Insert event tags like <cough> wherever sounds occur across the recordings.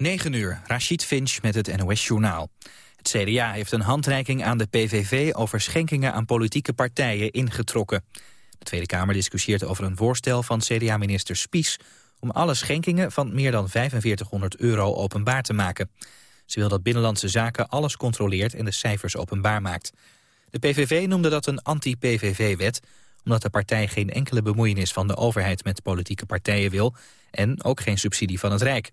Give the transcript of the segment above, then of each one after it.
9 uur, Rashid Finch met het NOS-journaal. Het CDA heeft een handreiking aan de PVV over schenkingen aan politieke partijen ingetrokken. De Tweede Kamer discussieert over een voorstel van CDA-minister Spies... om alle schenkingen van meer dan 4500 euro openbaar te maken. Ze wil dat Binnenlandse Zaken alles controleert en de cijfers openbaar maakt. De PVV noemde dat een anti-PVV-wet... omdat de partij geen enkele bemoeienis van de overheid met politieke partijen wil... en ook geen subsidie van het Rijk...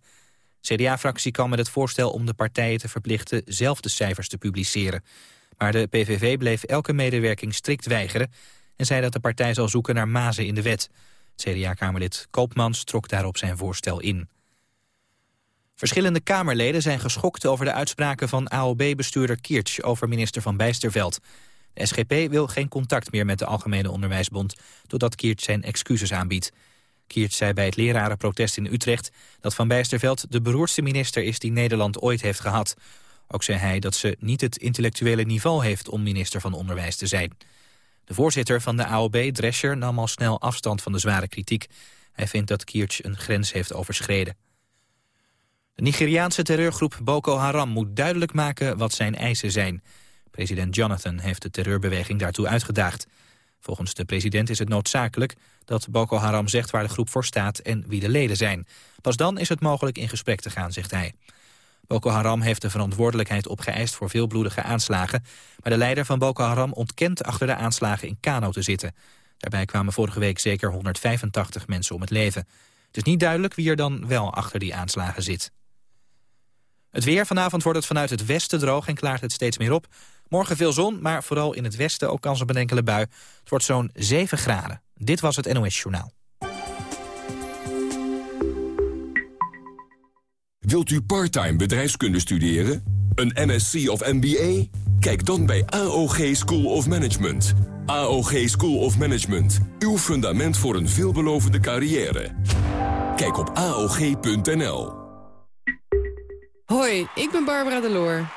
CDA-fractie kwam met het voorstel om de partijen te verplichten zelf de cijfers te publiceren. Maar de PVV bleef elke medewerking strikt weigeren en zei dat de partij zal zoeken naar mazen in de wet. CDA-kamerlid Koopmans trok daarop zijn voorstel in. Verschillende Kamerleden zijn geschokt over de uitspraken van AOB-bestuurder Kirch over minister Van Bijsterveld. De SGP wil geen contact meer met de Algemene Onderwijsbond, totdat Kirch zijn excuses aanbiedt. Kiert zei bij het lerarenprotest in Utrecht dat Van Bijsterveld de beroerdste minister is die Nederland ooit heeft gehad. Ook zei hij dat ze niet het intellectuele niveau heeft om minister van Onderwijs te zijn. De voorzitter van de AOB, Drescher, nam al snel afstand van de zware kritiek. Hij vindt dat Kirch een grens heeft overschreden. De Nigeriaanse terreurgroep Boko Haram moet duidelijk maken wat zijn eisen zijn. President Jonathan heeft de terreurbeweging daartoe uitgedaagd. Volgens de president is het noodzakelijk dat Boko Haram zegt waar de groep voor staat en wie de leden zijn. Pas dan is het mogelijk in gesprek te gaan, zegt hij. Boko Haram heeft de verantwoordelijkheid opgeëist voor veel bloedige aanslagen. Maar de leider van Boko Haram ontkent achter de aanslagen in Kano te zitten. Daarbij kwamen vorige week zeker 185 mensen om het leven. Het is niet duidelijk wie er dan wel achter die aanslagen zit. Het weer vanavond wordt het vanuit het westen droog en klaart het steeds meer op. Morgen veel zon, maar vooral in het westen ook kans op een enkele bui. Het wordt zo'n 7 graden. Dit was het NOS Journaal. Wilt u parttime bedrijfskunde studeren? Een MSc of MBA? Kijk dan bij AOG School of Management. AOG School of Management. Uw fundament voor een veelbelovende carrière. Kijk op AOG.nl. Hoi, ik ben Barbara Deloor.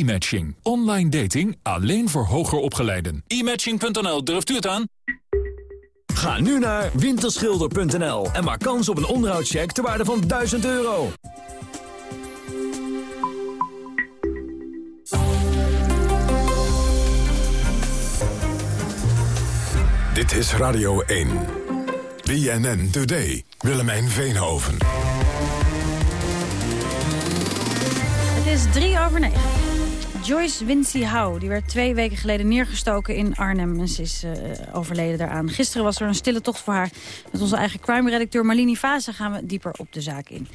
E-matching. Online dating alleen voor hoger opgeleiden. E-matching.nl, durft u het aan? Ga nu naar winterschilder.nl en maak kans op een onderhoudscheck ter waarde van 1000 euro. Dit is Radio 1. BNN Today. Willemijn Veenhoven. Het is drie over negen. Joyce Wincy Howe, die werd twee weken geleden neergestoken in Arnhem. En ze is uh, overleden daaraan. Gisteren was er een stille tocht voor haar. Met onze eigen crime-redacteur Marlini gaan we dieper op de zaak in.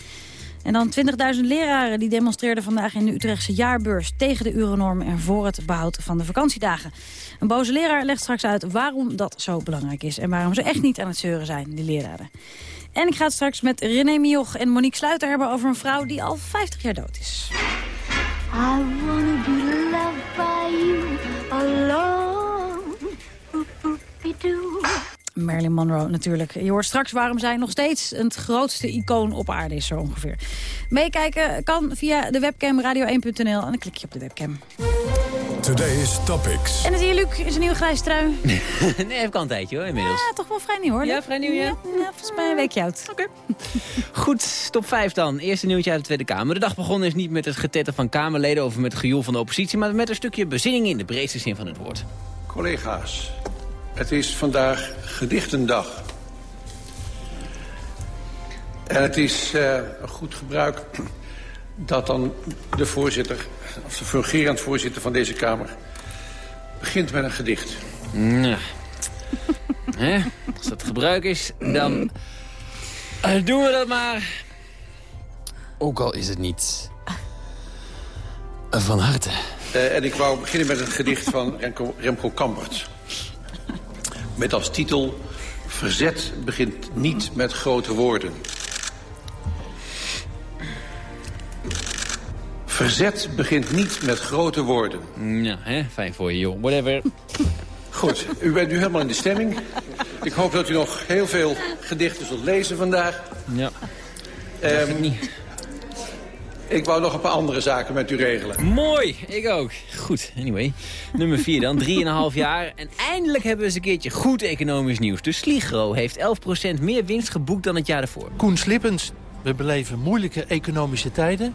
En dan 20.000 leraren die demonstreerden vandaag in de Utrechtse jaarbeurs... tegen de urennormen en voor het behoud van de vakantiedagen. Een boze leraar legt straks uit waarom dat zo belangrijk is... en waarom ze echt niet aan het zeuren zijn, die leraren. En ik ga het straks met René Mioch en Monique Sluiter hebben... over een vrouw die al 50 jaar dood is. I wanna be Marilyn Monroe natuurlijk. Je hoort straks waarom zij nog steeds het grootste icoon op aarde is zo ongeveer. Meekijken kan via de webcam radio1.nl en dan klik je op de webcam. Today's Topics. En het hier, Luc, is een nieuwe grijze trui. <laughs> nee, heb ik al een tijdje hoor, inmiddels. Ja, toch wel vrij nieuw hoor. Ja, vrij nieuw, ja. ja, volgens mij een weekje oud. Oké. <laughs> Goed, top 5 dan. Eerste nieuwtje uit de Tweede Kamer. De dag begonnen is niet met het getetter van Kamerleden... of met het gejoel van de oppositie... maar met een stukje bezinning in de breedste zin van het woord. Collega's, het is vandaag gedichtendag. En het is uh, een goed gebruik dat dan de voorzitter, of de fungerend voorzitter van deze Kamer, begint met een gedicht. Nou, Hè? Als dat gebruik is, dan uh, doen we dat maar. Ook al is het niet van harte. Uh, en ik wou beginnen met een gedicht van Remco, Remco Kampert. Met als titel... Verzet begint niet met grote woorden. Verzet begint niet met grote woorden. Ja, hè? fijn voor je, joh. Whatever. Goed, u bent nu helemaal in de stemming. Ik hoop dat u nog heel veel gedichten zult lezen vandaag. Ja. Ehm, niet. Ik wou nog een paar andere zaken met u regelen. Mooi, ik ook. Goed, anyway. Nummer 4 dan, 3,5 jaar. En eindelijk hebben we eens een keertje goed economisch nieuws. De Sligro heeft 11% meer winst geboekt dan het jaar daarvoor. Koen Slippens, we beleven moeilijke economische tijden.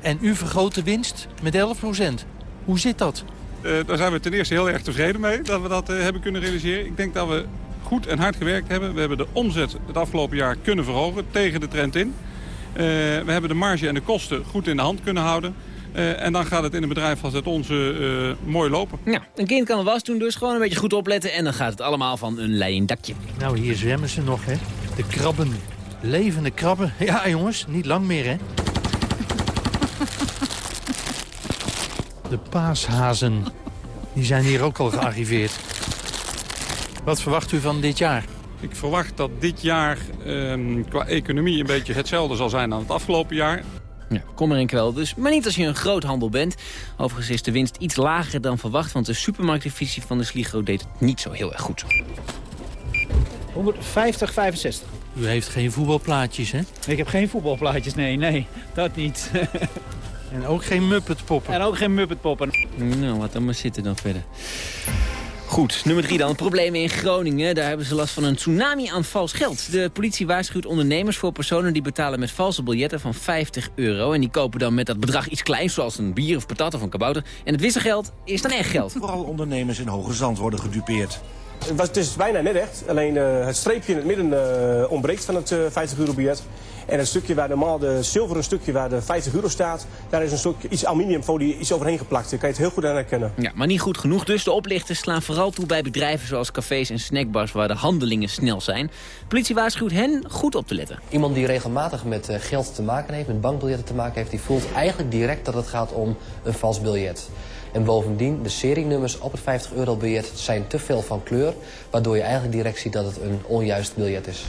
En u vergroot de winst met 11% Hoe zit dat? Uh, daar zijn we ten eerste heel erg tevreden mee dat we dat uh, hebben kunnen realiseren. Ik denk dat we goed en hard gewerkt hebben. We hebben de omzet het afgelopen jaar kunnen verhogen tegen de trend in. Uh, we hebben de marge en de kosten goed in de hand kunnen houden. en dan gaat het in een bedrijf als het onze mooi lopen. Ja, een kind kan een was doen, dus gewoon een beetje goed opletten. En dan gaat het allemaal van een leien dakje. Nou, hier zwemmen ze nog, hè. De krabben. Levende krabben. <laughs> Ja, jongens, niet lang meer, hè. <laughs> De paashazen. Die zijn hier ook al gearriveerd. Wat verwacht u van dit jaar? Ik verwacht dat dit jaar ehm, qua economie een beetje hetzelfde zal zijn dan het afgelopen jaar. Ja, kom erin kwel dus. Maar niet als je een groothandel bent. Overigens is de winst iets lager dan verwacht... want de supermarktdivisie van de Sligro deed het niet zo heel erg goed. 150, 65. U heeft geen voetbalplaatjes, hè? Ik heb geen voetbalplaatjes, nee, nee, dat niet. <laughs> en ook geen Muppetpoppen? En ook geen Muppetpoppen. Nou, wat dan maar zitten dan verder. Goed, nummer drie dan. Problemen in Groningen. Daar hebben ze last van een tsunami aan vals geld. De politie waarschuwt ondernemers voor personen die betalen met valse biljetten van 50 euro. En die kopen dan met dat bedrag iets kleins, zoals een bier of patat of een kabouter. En het wisselgeld is dan echt geld. Vooral ondernemers in Hoge Zand worden gedupeerd. Het, was, het is bijna net echt. Alleen uh, het streepje in het midden uh, ontbreekt van het uh, 50 euro biljet. En het stukje waar normaal de zilveren stukje waar de 50 euro staat... daar is een stukje iets aluminiumfolie iets overheen geplakt. Daar kan je het heel goed aan herkennen. Ja, maar niet goed genoeg. Dus de oplichters slaan vooral toe bij bedrijven zoals cafés en snackbars... waar de handelingen snel zijn. politie waarschuwt hen goed op te letten. Iemand die regelmatig met geld te maken heeft, met bankbiljetten te maken heeft... die voelt eigenlijk direct dat het gaat om een vals biljet. En bovendien, de serienummers op het 50 euro biljet zijn te veel van kleur... waardoor je eigenlijk direct ziet dat het een onjuist biljet is.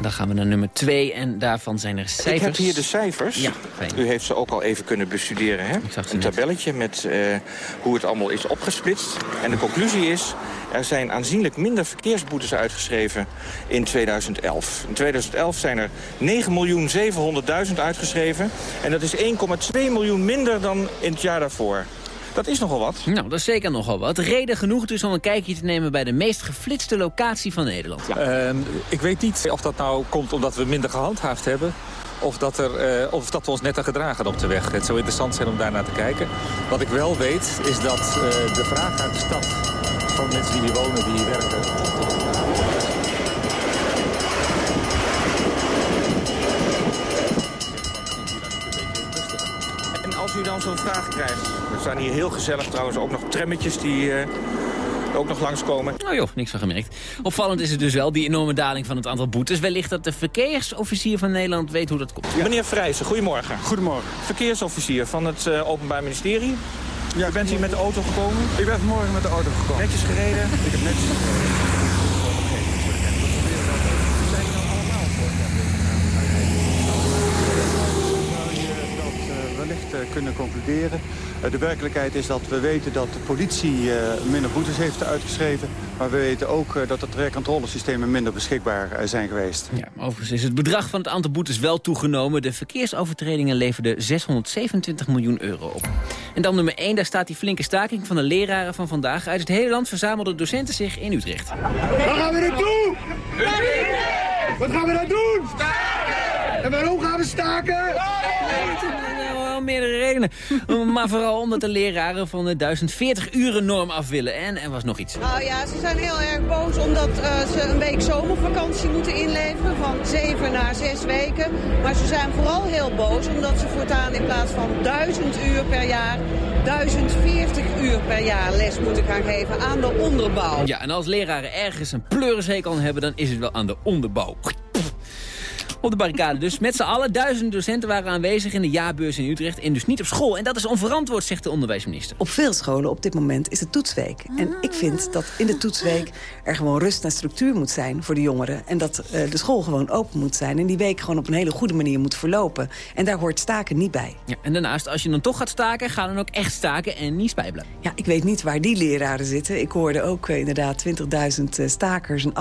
Dan gaan we naar nummer 2 en daarvan zijn er cijfers. Ik heb hier de cijfers. Ja, fijn. U heeft ze ook al even kunnen bestuderen. Hè? Een tabelletje met uh, hoe het allemaal is opgesplitst. En de conclusie is, er zijn aanzienlijk minder verkeersboetes uitgeschreven in 2011. In 2011 zijn er 9.700.000 uitgeschreven. En dat is 1,2 miljoen minder dan in het jaar daarvoor. Dat is nogal wat. Nou, dat is zeker nogal wat. Reden genoeg dus om een kijkje te nemen bij de meest geflitste locatie van Nederland. Ja. Uh, ik weet niet of dat nou komt omdat we minder gehandhaafd hebben. Of dat, er, uh, of dat we ons netter gedragen op de weg. Het zou interessant zijn om daarnaar te kijken. Wat ik wel weet is dat uh, de vraag uit de stad van mensen die hier wonen, die hier werken... als u dan zo'n vraag krijgt... Er staan hier heel gezellig trouwens ook nog trammetjes die... Uh, ook nog langskomen. Nou joh, niks van gemerkt. Opvallend is het dus wel, die enorme daling van het aantal boetes. Wellicht dat de verkeersofficier van Nederland weet hoe dat komt. Ja. Meneer Vrijsen, goedemorgen. Goedemorgen. Verkeersofficier van het uh, Openbaar Ministerie. Ja, U bent hier met de auto gekomen? Ik ben vanmorgen met de auto gekomen. Netjes gereden? Ik heb netjes gereden. Kunnen concluderen. Uh, de werkelijkheid is dat we weten dat de politie uh, minder boetes heeft uitgeschreven. Maar we weten ook uh, dat de trajectcontrolesystemen minder beschikbaar zijn geweest. Ja, overigens is het bedrag van het aantal boetes wel toegenomen. De verkeersovertredingen leverden 627 miljoen euro op. En dan nummer 1, daar staat die flinke staking van de leraren van vandaag. Uit het hele land verzamelden docenten zich in Utrecht. Wat gaan we er doen? Wat gaan we dan doen? Staken! En waarom gaan we staken? Meerdere redenen. <laughs> maar vooral omdat de leraren van de 1040 uren norm af willen. En er was nog iets. Nou ja, ze zijn heel erg boos omdat uh, ze een week zomervakantie moeten inleveren. Van 7 naar 6 weken. Maar ze zijn vooral heel boos omdat ze voortaan in plaats van 1000 uur per jaar... 1040 uur per jaar les moeten gaan geven aan de onderbouw. Ja, en als leraren ergens een pleurishekel aan hebben, dan is het wel aan de onderbouw. Op de barricade dus. Met z'n allen. Duizenden docenten waren aanwezig in de jaarbeurs in Utrecht. En dus niet op school. En dat is onverantwoord, zegt de onderwijsminister. Op veel scholen op dit moment is het toetsweek. En ik vind dat in de toetsweek er gewoon rust en structuur moet zijn voor de jongeren. En dat eh, de school gewoon open moet zijn. En die week gewoon op een hele goede manier moet verlopen. En daar hoort staken niet bij. Ja, en daarnaast, als je dan toch gaat staken, ga dan ook echt staken en niet spijbelen. Ja, ik weet niet waar die leraren zitten. Ik hoorde ook eh, inderdaad 20.000 eh, stakers en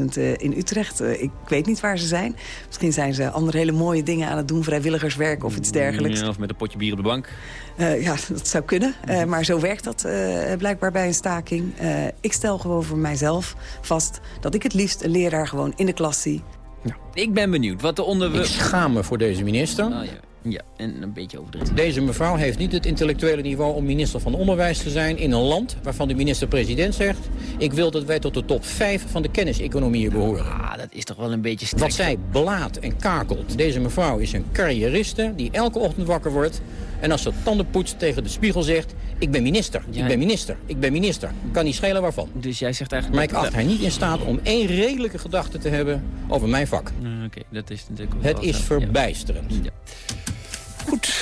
8.000 eh, in Utrecht. Ik weet niet waar ze zijn. Misschien zijn ze andere hele mooie dingen aan het doen. Vrijwilligerswerk of iets dergelijks. Ja, of met een potje bier op de bank. Eh, ja, dat zou kunnen. Eh, maar zo werkt dat eh, blijkbaar bij een staking. Eh, ik stel gewoon voor mijzelf vast dat ik het liefst een leraar gewoon in de klas zie. Ik ben benieuwd wat de onder... Ik schaam me voor deze minister. Oh, ja. Ja, en een beetje overdreven. Deze mevrouw heeft niet het intellectuele niveau om minister van Onderwijs te zijn... in een land waarvan de minister-president zegt... ik wil dat wij tot de top 5 van de kenniseconomieën behoren. Ah, dat is toch wel een beetje sterk. Wat zij blaat en kakelt. Deze mevrouw is een carrieriste die elke ochtend wakker wordt... en als ze tanden poetst tegen de spiegel zegt... ik ben minister, ik ben minister, ik ben minister. Kan niet schelen waarvan. Dus jij zegt eigenlijk... Maar ik acht haar niet in staat om één redelijke gedachte te hebben over mijn vak. Mm, Oké, dat is natuurlijk Het is zo. verbijsterend. Ja. Goed,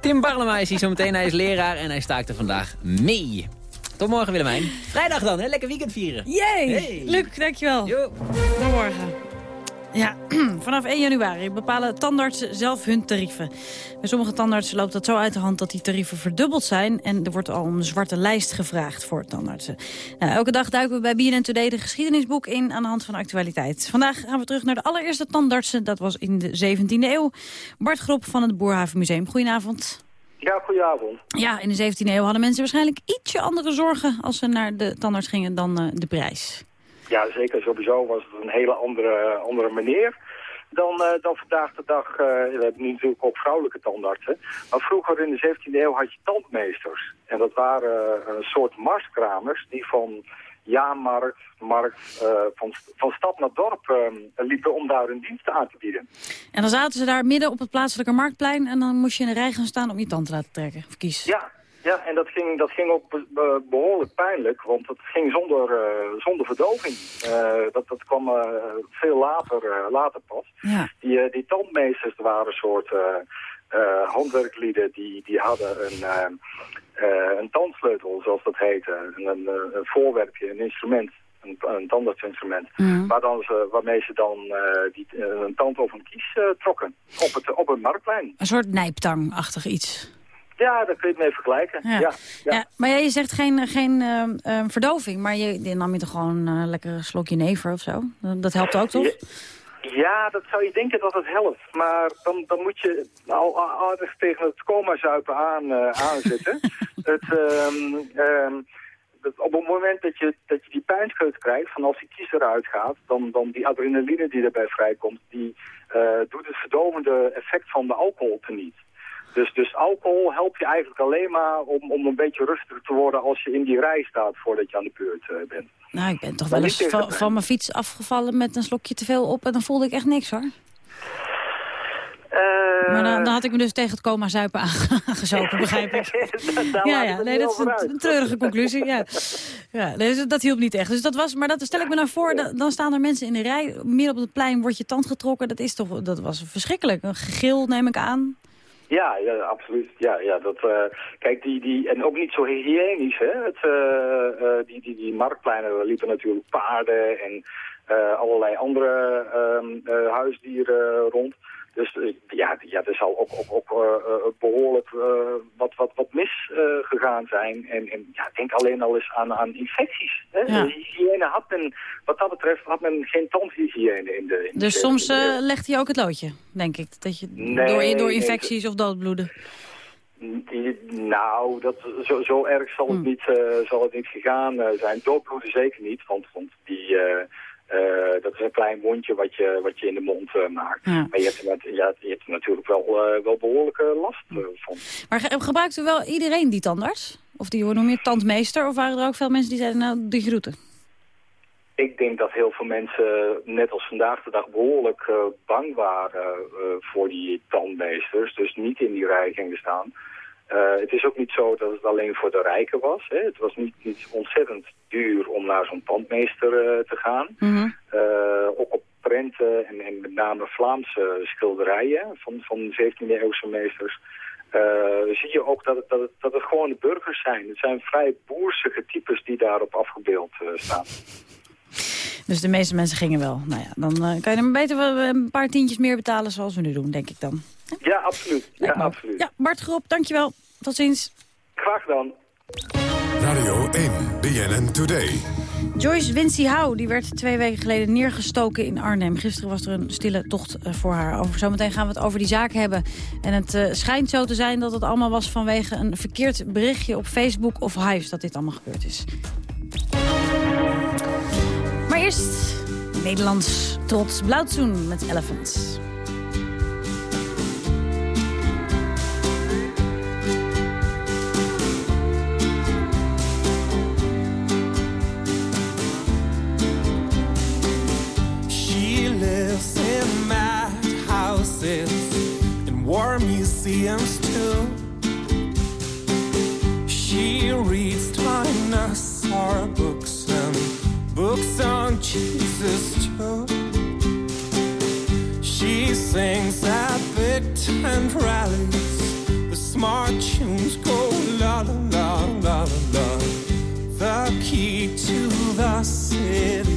Tim Barlema is hier zo meteen. Hij is leraar en hij staakt er vandaag mee. Tot morgen Willemijn. Vrijdag dan, hè? Lekker weekend vieren. Yay! Hey. Luc, dankjewel. Tot morgen. Ja, <clears throat> vanaf 1 januari bepalen tandartsen zelf hun tarieven. Bij sommige tandartsen loopt dat zo uit de hand dat die tarieven verdubbeld zijn... en er wordt al een zwarte lijst gevraagd voor tandartsen. Nou, elke dag duiken we bij BNN Today de geschiedenisboek in aan de hand van actualiteit. Vandaag gaan we terug naar de allereerste tandartsen, dat was in de 17e eeuw. Bart Grop van het Boerhaven Museum, goedenavond. Ja, goedenavond. Ja, in de 17e eeuw hadden mensen waarschijnlijk ietsje andere zorgen... als ze naar de tandarts gingen dan eh, de prijs. Ja, zeker. Sowieso was het een hele andere, andere manier dan, eh, dan vandaag de dag. eh, we hebben nu natuurlijk ook vrouwelijke tandartsen. Maar vroeger in de 17e eeuw had je tandmeesters. En dat waren eh, een soort marskramers die van jaarmarkt, markt, eh, van, van stad naar dorp liepen om daar hun diensten aan te bieden. En dan zaten ze daar midden op het plaatselijke marktplein... en dan moest je in de rij gaan staan om je tand te laten trekken. Of kies. Ja, ja en dat ging, dat ging ook be- be- behoorlijk pijnlijk, want het ging zonder, eh, zonder verdoving. Eh, dat, dat kwam eh, veel later, later pas. Ja. Die, die tandmeesters waren een soort handwerklieden die, die hadden een, een tandsleutel, zoals dat heette. Een, een, een voorwerpje, een instrument. Een, een tandartsinstrument. Mhm. Waar dan ze, waarmee ze dan die, een tand over een kies trokken. Op het, op het marktplein. Een soort nijptang-achtig iets. Ja, daar kun je het mee vergelijken. Ja. Ja. Ja, Ja. maar ja, je zegt geen, geen eh, eh, verdoving, maar je, je nam je toch gewoon eh, lekker een slokje never of zo? Dat, helpt ook, toch? Ja, dat zou je denken dat het helpt. Maar dan, dan moet je al aardig tegen het coma-zuipen aan, eh, aanzitten. <laughs> het, ehm, ehm, dat op het moment dat je, dat je die pijnscheut krijgt, van als die kies eruit gaat, dan, dan die adrenaline die erbij vrijkomt, die doet het verdovende effect van de alcohol teniet. Dus, dus alcohol helpt je eigenlijk alleen maar om, om een beetje rustiger te worden als je in die rij staat voordat je aan de beurt eh, bent. Nou, ik ben toch wel eens van, van mijn fiets afgevallen met een slokje te veel op... en dan voelde ik echt niks, hoor. maar dan, dan had ik me dus tegen het coma zuipen <laughs> aangezopen, begrijp ik. <laughs> Ja, ja, nee, dat is een, treurige conclusie. Ja. Ja, nee, dus dat hielp niet echt. Dus dat was, maar dat stel ik me nou voor, dan, dan staan er mensen in de rij. Midden op het plein wordt je tand getrokken. Dat, is toch, dat was verschrikkelijk. Een gegil neem ik aan. Ja, ja, absoluut. Ja, ja, dat, eh, kijk, die, die, en ook niet zo hygiënisch, hè. Het, eh, die, die, die marktpleinen daar liepen natuurlijk paarden en allerlei andere ehm, eh, huisdieren rond. Dus eh, ja, ja, er zal ook, ook, ook eh, eh, behoorlijk eh, wat, wat, wat mis eh, gegaan zijn. En, en ja, denk alleen al eens aan, aan infecties. Hè? Ja. Hygiëne had men, wat dat betreft, had men geen tandhygiëne in de... In de Dus soms 17e eeuw. legt hij ook het loodje, denk ik. Dat je Nee, door, door nee, infecties of doodbloeden. Die- Nou, dat, zo, zo erg zal het, niet, eh, zal het niet gegaan zijn. Doodbloeden zeker niet, want, want die, eh, dat is een klein wondje wat je, wat je in de mond eh, maakt. Ja. Maar je hebt, er ja, je hebt er natuurlijk wel, eh, wel behoorlijke last van. Maar ge- gebruikt u wel iedereen die tandarts? Of die, noem je tandmeester? Of waren er ook veel mensen die zeiden, nou, die groeten? Ik denk dat heel veel mensen, net als vandaag de dag, behoorlijk eh, bang waren voor die tandmeesters. Dus niet in die rij gingen staan. Eh, het is ook niet zo dat het alleen voor de rijken was. Hè. Het was niet, niet ontzettend duur om naar zo'n tandmeester eh, te gaan. Mhm. Eh, ook op prenten en, en met name Vlaamse schilderijen van, van 17e eeuwse meesters... Zie je ook dat het, dat, het, dat het gewoon de burgers zijn. Het zijn vrij boersige types die daarop afgebeeld staan. Dus de meeste mensen gingen wel. Nou ja, dan kan je er beter wel een paar tientjes meer betalen zoals we nu doen, denk ik dan. Ja, absoluut. Ja, absoluut. ja Bart Grop, dankjewel. Tot ziens. Graag gedaan. Radio 1, BNN Today. Joyce Wincy Howe die werd twee weken geleden neergestoken in Arnhem. Gisteren was er een stille tocht voor haar. Over, zometeen gaan we het over die zaak hebben. En het uh, schijnt zo te zijn dat het allemaal was vanwege een verkeerd berichtje op Facebook of Hives dat dit allemaal gebeurd is. Maar eerst Nederlands trots Blauwtsoen met Elephants. Museums too. She reads dinosaur books and books on Jesus too. She sings at big tent rallies. The smart tunes go la la la la la. The key to the city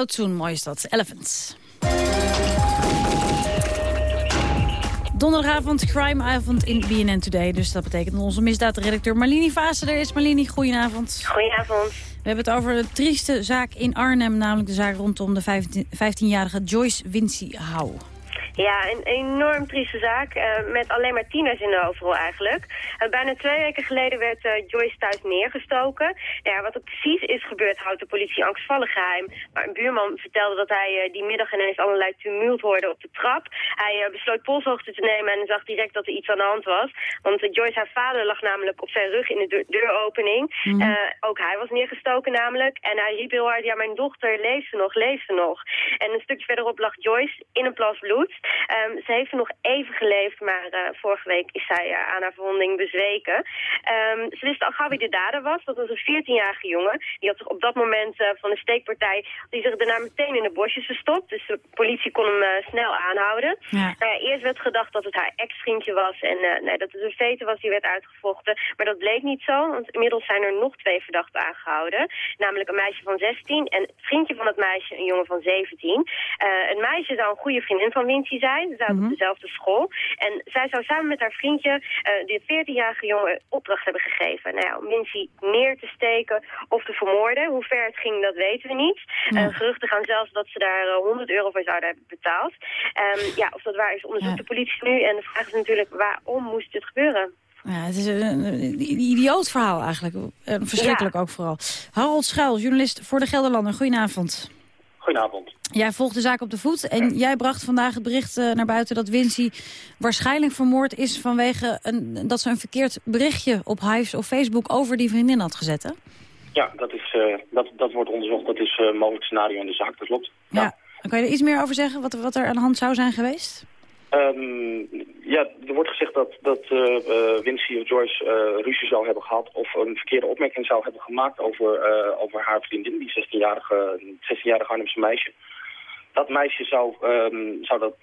Blauwtsoen, mooi is dat. Elephants. Donderdagavond, crimeavond in BNN Today. Dus dat betekent dat onze misdaadredacteur Marlini Vaassen er is. Marlini, goedenavond. Goedenavond. We hebben het over een trieste zaak in Arnhem. Namelijk de zaak rondom de 15-jarige Joyce Wincy Howe. Ja, een enorm trieste zaak. eh, met alleen maar tieners in de hoofdrol eigenlijk. Eh, bijna twee weken geleden werd eh, Joyce thuis neergestoken. Ja, wat er precies is gebeurd houdt de politie angstvallig geheim. Maar een buurman vertelde dat hij die middag ineens allerlei tumult hoorde op de trap. Hij besloot polshoogte te nemen en zag direct dat er iets aan de hand was. Want Joyce, haar vader, lag namelijk op zijn rug in de deur- deuropening. Mhm. Ook hij was neergestoken namelijk. En hij riep heel hard, ja mijn dochter leeft ze nog, leeft ze nog. En een stukje verderop lag Joyce in een plas bloed. Ehm, ze heeft nog even geleefd, maar eh, vorige week is zij eh, aan haar verwonding bezweken. Ehm, ze wist al gauw wie de dader was. Dat was een 14-jarige jongen. Die had zich op dat moment eh, van de steekpartij, die zich daarna meteen in de bosjes verstopt. Dus de politie kon hem snel aanhouden. Ja. Nou eerst werd gedacht dat het haar ex-vriendje was en nee, dat het een vete was die werd uitgevochten. Maar dat bleek niet zo, want inmiddels zijn er nog twee verdachten aangehouden. Namelijk een meisje van 16 en het vriendje van het meisje, een jongen van 17. Eh, het meisje zou een goede vriendin van Wincy zijn. Ze zaten op dezelfde school. En zij zou samen met haar vriendje eh de 14-jarige jongen opdracht hebben gegeven. Nou ja, om Wincy neer te steken of te vermoorden. Hoe ver het ging, dat weten we niet. Ja. Eh, geruchten gaan zelfs dat ze daar eh, 100 euro voor zouden hebben betaald. Ehm, ja, of dat waar is, onderzoekt de politie nu. En de vraag is natuurlijk, waarom moest dit gebeuren? Ja, het is een, een idioot verhaal eigenlijk. En verschrikkelijk ook vooral. Harold Schuil, journalist voor de Gelderlander. Goedenavond. Goedenavond. Jij volgt de zaak op de voet en jij bracht vandaag het bericht eh, naar buiten... dat Wincy waarschijnlijk vermoord is vanwege een, dat ze een verkeerd berichtje op Hives of Facebook over die vriendin had gezet, hè? Ja, dat, is, eh, dat, dat wordt onderzocht. Dat is een mogelijk scenario in de zaak, dat klopt. Ja. Kan je er iets meer over zeggen, wat, wat er aan de hand zou zijn geweest? Ehm, ja, er wordt gezegd dat, dat uh, Wincy of Joyce uh, ruzie zou hebben gehad... of een verkeerde opmerking zou hebben gemaakt over, over haar vriendin, die 16-jarige 16 Arnhemse meisje. Dat meisje zou, um, zou dat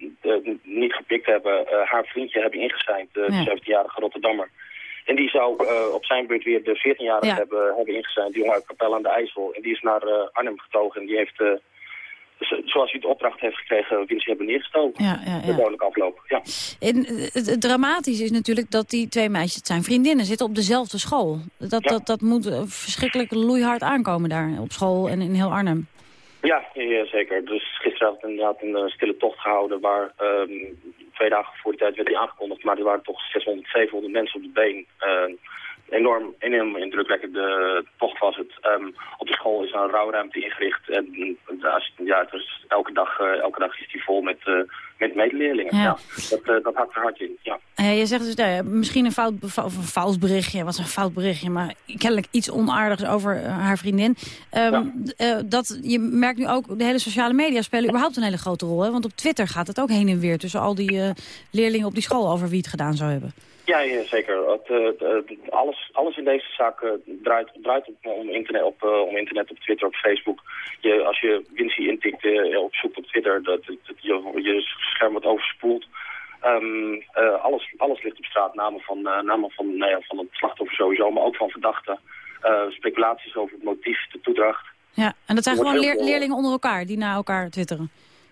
niet gepikt hebben, haar vriendje hebben ingezijnd, de 17-jarige Rotterdammer. En die zou op zijn beurt weer de 14-jarige hebben, hebben ingezijnd, die jongen uit Capelle aan de IJssel. En die is naar Arnhem getogen en die heeft eh, zoals hij de opdracht heeft gekregen, Vinci hebben neergestoken. Ja, ja, ja. De dodelijke afloop, ja. En het, het dramatische is natuurlijk dat die twee meisjes, het zijn vriendinnen, zitten op dezelfde school. Dat, dat, dat moet eh, verschrikkelijk loeihard aankomen daar op school en in heel Arnhem. Ja, ja zeker. Dus gisteren had inderdaad een uh, stille tocht gehouden waar um, twee dagen voor die tijd werd die aangekondigd, maar er waren toch 600, 700 mensen op de been. Uh, enorm, enorm indrukwekkende tocht was het. Um, op de school is een rouwruimte ingericht. En ja, elke, dag, uh, elke dag is die vol met, uh, met medeleerlingen. Ja. ja dat, uh, dat hakt er hard in, ja. je zegt dus, nou misschien een, fout, of een fout berichtje, was een fout berichtje, maar kennelijk iets onaardigs over haar vriendin. Um, ja. dat, je merkt nu ook, de hele sociale media spelen überhaupt een hele grote rol. Hè? Want op Twitter gaat het ook heen en weer tussen al die leerlingen op die school over wie het gedaan zou hebben. Ja, ja zeker. Het, uh, alles, alles in deze zaak uh, draait, draait op, om, internet, op, uh, om internet, op Twitter, op Facebook. Je, als je Vinci intikt op zoek op Twitter, dat, dat, je, je scherm wordt overspoeld. Um, alles, alles ligt op straat, namen van, namen van, nou ja, van het slachtoffer sowieso, maar ook van verdachten. speculaties over het motief, de toedracht. Ja, en dat zijn gewoon leer, leerlingen onder elkaar die naar elkaar twitteren?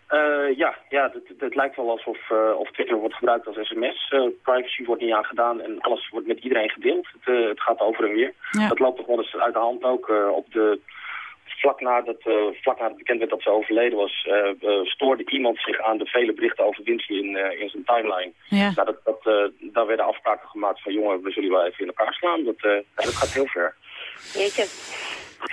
Uh, ja, ja het, het, lijkt wel alsof uh, of Twitter wordt gebruikt als sms. Uh, privacy wordt niet aangedaan en alles wordt met iedereen gedeeld. Het, het gaat over en weer. Ja. Dat loopt toch wel eens uit de hand ook. op de, vlak, nadat, vlak nadat het bekend werd dat ze overleden was, stoorde iemand zich aan de vele berichten over Vinci in, in zijn timeline. Ja. Nou, dat, dat, daar werden afspraken gemaakt van jongen, we zullen wel even in elkaar slaan. Dat, dat gaat heel ver. Jeetje.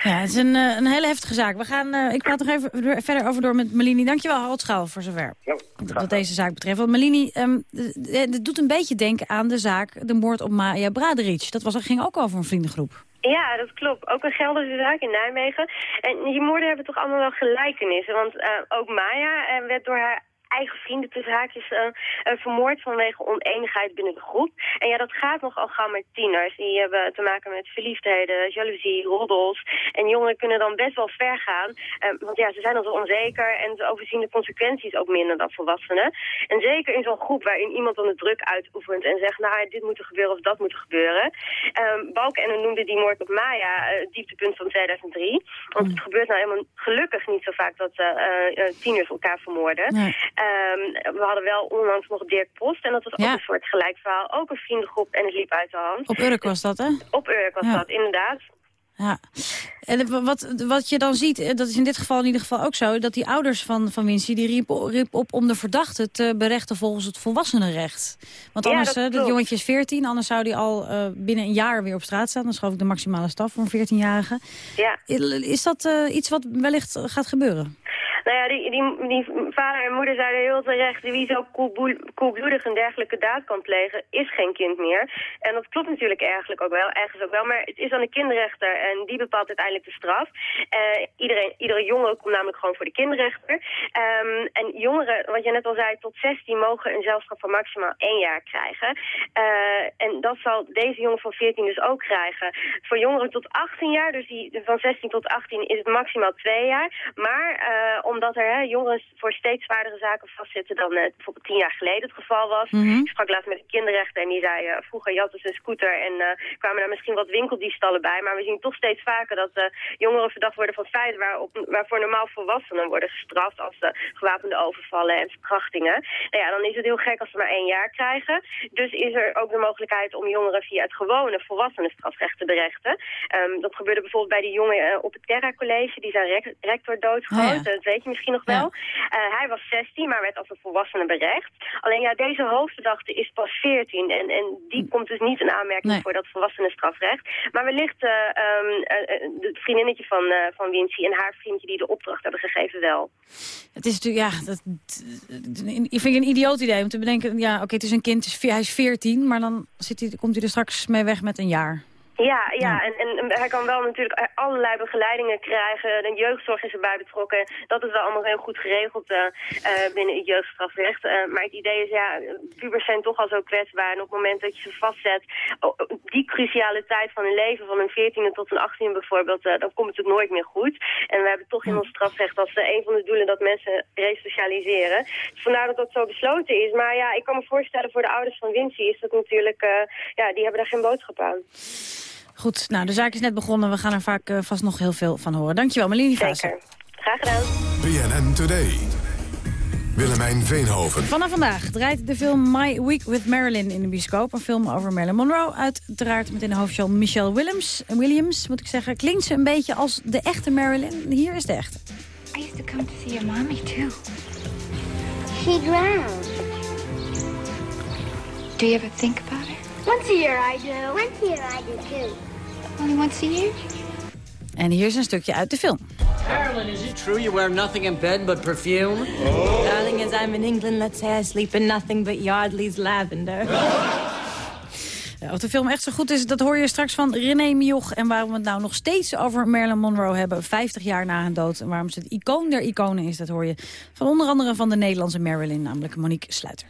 Ja, het is een, een hele heftige zaak. We gaan, uh, ik praat nog even verder over door met Melini. Dankjewel, Harold Schaal, voor zover. Ja, wat deze zaak betreft. Want Melini, um, het doet een beetje denken aan de zaak, de moord op Maya Braderic. Dat was, ging ook over een vriendengroep. Ja, dat klopt. Ook een Gelderse zaak in Nijmegen. En die moorden hebben toch allemaal wel gelijkenissen. Want uh, ook Maya uh, werd door haar eigen vrienden tussen haakjes uh, uh, vermoord vanwege oneenigheid binnen de groep. En ja, dat gaat nogal gauw met tieners. Die hebben te maken met verliefdheden, jaloezie, roddels. En jongeren kunnen dan best wel ver gaan. Uh, want ja, ze zijn al zo onzeker en ze overzien de consequenties ook minder dan volwassenen. En zeker in zo'n groep waarin iemand dan de druk uitoefent en zegt, nou, dit moet er gebeuren of dat moet er gebeuren. Um, Balkenende noemde die moord op Maya het dieptepunt van 2003. Want het gebeurt nou helemaal gelukkig niet zo vaak dat tieners elkaar vermoorden. Nee. Um, we hadden wel onlangs nog Dirk Post. En dat was Ja. ook een soort gelijk verhaal. Ook een vriendengroep en het liep uit de hand. Op Urk was dat, hè? Op Urk was Ja. dat, inderdaad. Ja. En wat, wat je dan ziet, eh, dat is in dit geval in ieder geval ook zo... dat die ouders van, van Wincy, die riep, riep op om de verdachte te berechten volgens het volwassenenrecht. Want Ja, anders, dat hè, dat jongetje is 14, anders zou die al eh, binnen een jaar weer op straat staan. Dat is geloof ik de maximale straf voor een 14-jarige. Ja. Is dat eh, iets wat wellicht gaat gebeuren? Nou ja, die, die, vader en moeder zeiden heel terecht... wie zo koelbloedig een dergelijke daad kan plegen, is geen kind meer. En dat klopt natuurlijk eigenlijk ook wel, ergens ook wel. Maar het is aan de kinderrechter en die bepaalt uiteindelijk de straf. Eh, iedereen, iedere jongere komt namelijk gewoon voor de kinderrechter. Ehm, en jongeren, wat je net al zei, tot 16 mogen een zelfstraf van maximaal één jaar krijgen. Eh, en dat zal deze jongen van 14 dus ook krijgen. Voor jongeren tot 18 jaar, dus die van 16 tot 18, is het maximaal twee jaar. Maar eh, omdat er hè, jongeren voor steeds zwaardere zaken vastzitten dan eh, bijvoorbeeld tien jaar geleden het geval was. Mhm. Ik sprak laatst met een kinderrechter en die zei, eh, vroeger jatten ze een scooter en eh, kwamen daar misschien wat winkeldiefstallen bij. Maar we zien toch steeds vaker dat jongeren verdacht worden van feiten waarop, waarvoor normaal volwassenen worden gestraft als gewapende overvallen en verkrachtingen. Nou ja, dan is het heel gek als ze maar één jaar krijgen. Dus is er ook de mogelijkheid om jongeren via het gewone volwassenenstrafrecht te berechten. Ehm, dat gebeurde bijvoorbeeld bij die jongen op het Terra College, die zijn rec- rector doodgeschoten. Oh ja. Weet je misschien nog wel. Eh, hij was 16, maar werd als een volwassene berecht. Alleen ja, deze hoofdverdachte is pas 14 en, en die komt dus niet in aanmerking voor dat volwassenenstrafrecht. Maar wellicht uh, um, het vriendinnetje van, uh, van Wincy en haar vriendje die de opdracht hebben gegeven wel. Het is natuurlijk, ja, dat, ik vind een idioot idee om te bedenken, ja, oké, het is een kind, hij is 14, maar dan zit hij, komt hij er straks mee weg met een jaar. Ja, ja. En, en hij kan wel natuurlijk allerlei begeleidingen krijgen. De jeugdzorg is erbij betrokken. Dat is wel allemaal heel goed geregeld uh, binnen het jeugdstrafrecht. Uh, maar het idee is, ja, pubers zijn toch al zo kwetsbaar. En op het moment dat je ze vastzet, die cruciale tijd van hun leven, van een 14e tot een 18e bijvoorbeeld, dan komt het nooit meer goed. En we hebben toch in ons strafrecht als een van de doelen dat mensen resocialiseren. Dus vandaar dat dat zo besloten is. Maar ja, ik kan me voorstellen voor de ouders van Vinci is dat natuurlijk, ja, die hebben daar geen boodschap aan. Goed, nou, de zaak is net begonnen. We gaan er vaak uh, vast nog heel veel van horen. Dankjewel, Malini Vaassen. Graag gedaan. BNN Today. Willemijn Veenhoven. Vanaf vandaag draait de film My Week with Marilyn in de bioscoop. Een film over Marilyn Monroe. Uiteraard met in de hoofdrol Michelle Williams. Williams, moet ik zeggen. Klinkt ze een beetje als de echte Marilyn. Hier is de echte. I used to come to see your mommy too. She grows. Do you ever think about her? Once a year I do. Once a year I do too. Only once a year? En hier is een stukje uit de film. Marilyn, is it true you wear nothing in bed but perfume? Oh. Darling, as I'm in England, let's say I sleep in nothing but Yardley's lavender. Ja, of de film echt zo goed is, dat hoor je straks van René Mioch. En waarom we het nou nog steeds over Marilyn Monroe hebben, 50 jaar na haar dood. En waarom ze het icoon der iconen is, dat hoor je van onder andere van de Nederlandse Marilyn, namelijk Monique Sluiter.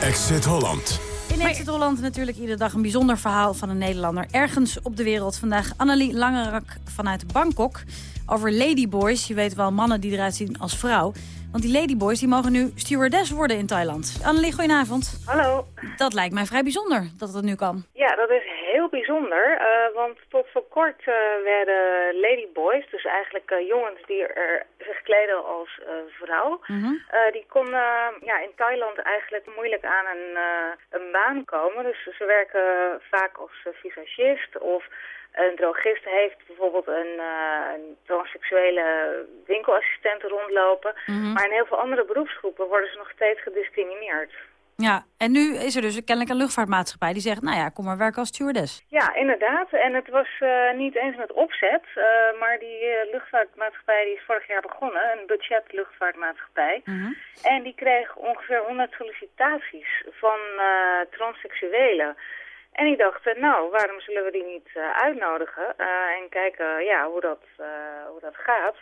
Exit Holland. In Exit Holland natuurlijk iedere dag een bijzonder verhaal van een Nederlander. Ergens op de wereld. Vandaag Annelie Langerak vanuit Bangkok. Over ladyboys. Je weet wel, mannen die eruit zien als vrouw. Want die ladyboys die mogen nu stewardess worden in Thailand. Annelie, goedenavond. Hallo. Dat lijkt mij vrij bijzonder dat dat nu kan. Ja, dat is heel bijzonder. Uh, want tot voor kort uh, werden ladyboys, dus eigenlijk uh, jongens die er zich kleden als vrouw, mm -hmm. die konden ja, in Thailand eigenlijk moeilijk aan een, een baan komen. Dus ze werken vaak als visagist of een drogist heeft bijvoorbeeld een, uh, een transseksuele winkelassistent rondlopen. Mm Maar in heel veel andere beroepsgroepen worden ze nog steeds gediscrimineerd. Ja, en nu is er dus kennelijk een luchtvaartmaatschappij die zegt... nou ja, kom maar werken als stewardess. Ja, inderdaad. En het was uh, niet eens met opzet, uh, maar die uh, luchtvaartmaatschappij die is vorig jaar begonnen. Een budgetluchtvaartmaatschappij. Mm -hmm. En die kreeg ongeveer 100 sollicitaties van transseksuelen. En die dachten, nou, waarom zullen we die niet uh, uitnodigen uh, en kijken ja, hoe, dat, hoe dat gaat.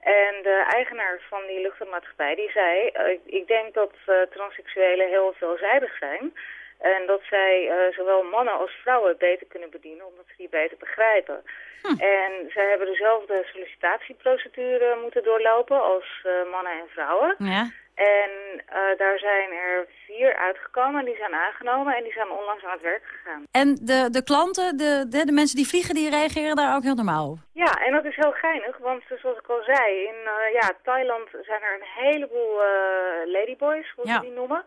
En de eigenaar van die luchtvaartmaatschappij die zei, ik denk dat transseksuelen heel veelzijdig zijn. En dat zij zowel mannen als vrouwen beter kunnen bedienen, omdat ze die beter begrijpen. Hm. En zij hebben dezelfde sollicitatieprocedure moeten doorlopen als mannen en vrouwen. Ja. En uh, daar zijn er vier uitgekomen, die zijn aangenomen en die zijn onlangs aan het werk gegaan. En de, de klanten, de, de, de mensen die vliegen, die reageren daar ook heel normaal op? Ja, en dat is heel geinig, want zoals ik al zei, in uh, ja, Thailand zijn er een heleboel uh, ladyboys, hoe ja. die noemen.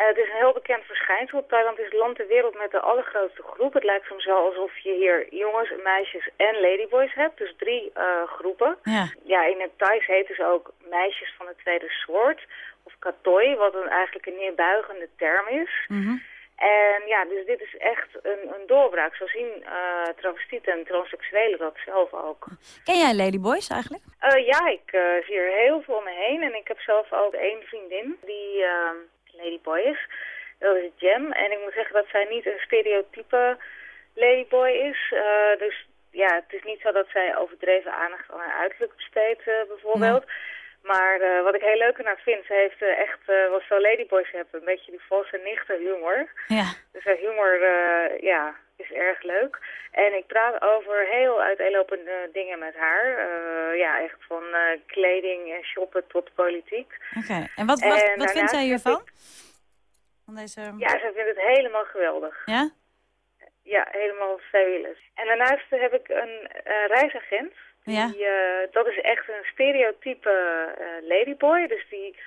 Uh, het is een heel bekend verschijnsel. Thailand is het land ter wereld met de allergrootste groep. Het lijkt soms wel alsof je hier jongens, meisjes en ladyboys hebt. Dus drie uh, groepen. Ja. ja, in het Thais heten ze ook meisjes van het tweede soort. Of katoi, wat een, eigenlijk een neerbuigende term is. Mm -hmm. En ja, dus dit is echt een, een doorbraak. Zo zien uh, travestieten en transseksuelen dat zelf ook. Ken jij ladyboys eigenlijk? Uh, ja, ik zie er heel veel om me heen. En ik heb zelf ook één vriendin die ladyboy is. Dat is Jem. En ik moet zeggen dat zij niet een stereotype ladyboy is. Uh, dus ja, het is niet zo dat zij overdreven aandacht aan haar uiterlijk besteedt, uh, bijvoorbeeld. Nee. Maar uh, wat ik heel leuk aan haar vind, ze heeft uh, echt, uh, wat veel ladyboys hebben, een beetje die valse nichten humor. Ja. Dus haar humor, ja, is erg leuk. En ik praat over heel uiteenlopende dingen met haar. ja, echt van kleding en shoppen tot politiek. Oké, okay. en wat, wat, en wat vindt zij hiervan? Ik... Van deze... Ja, zij vindt het helemaal geweldig. Ja? Ja, helemaal fabulous. En daarnaast heb ik een reisagent. Ja. Die, uh, dat is echt een stereotype ladyboy. Dus die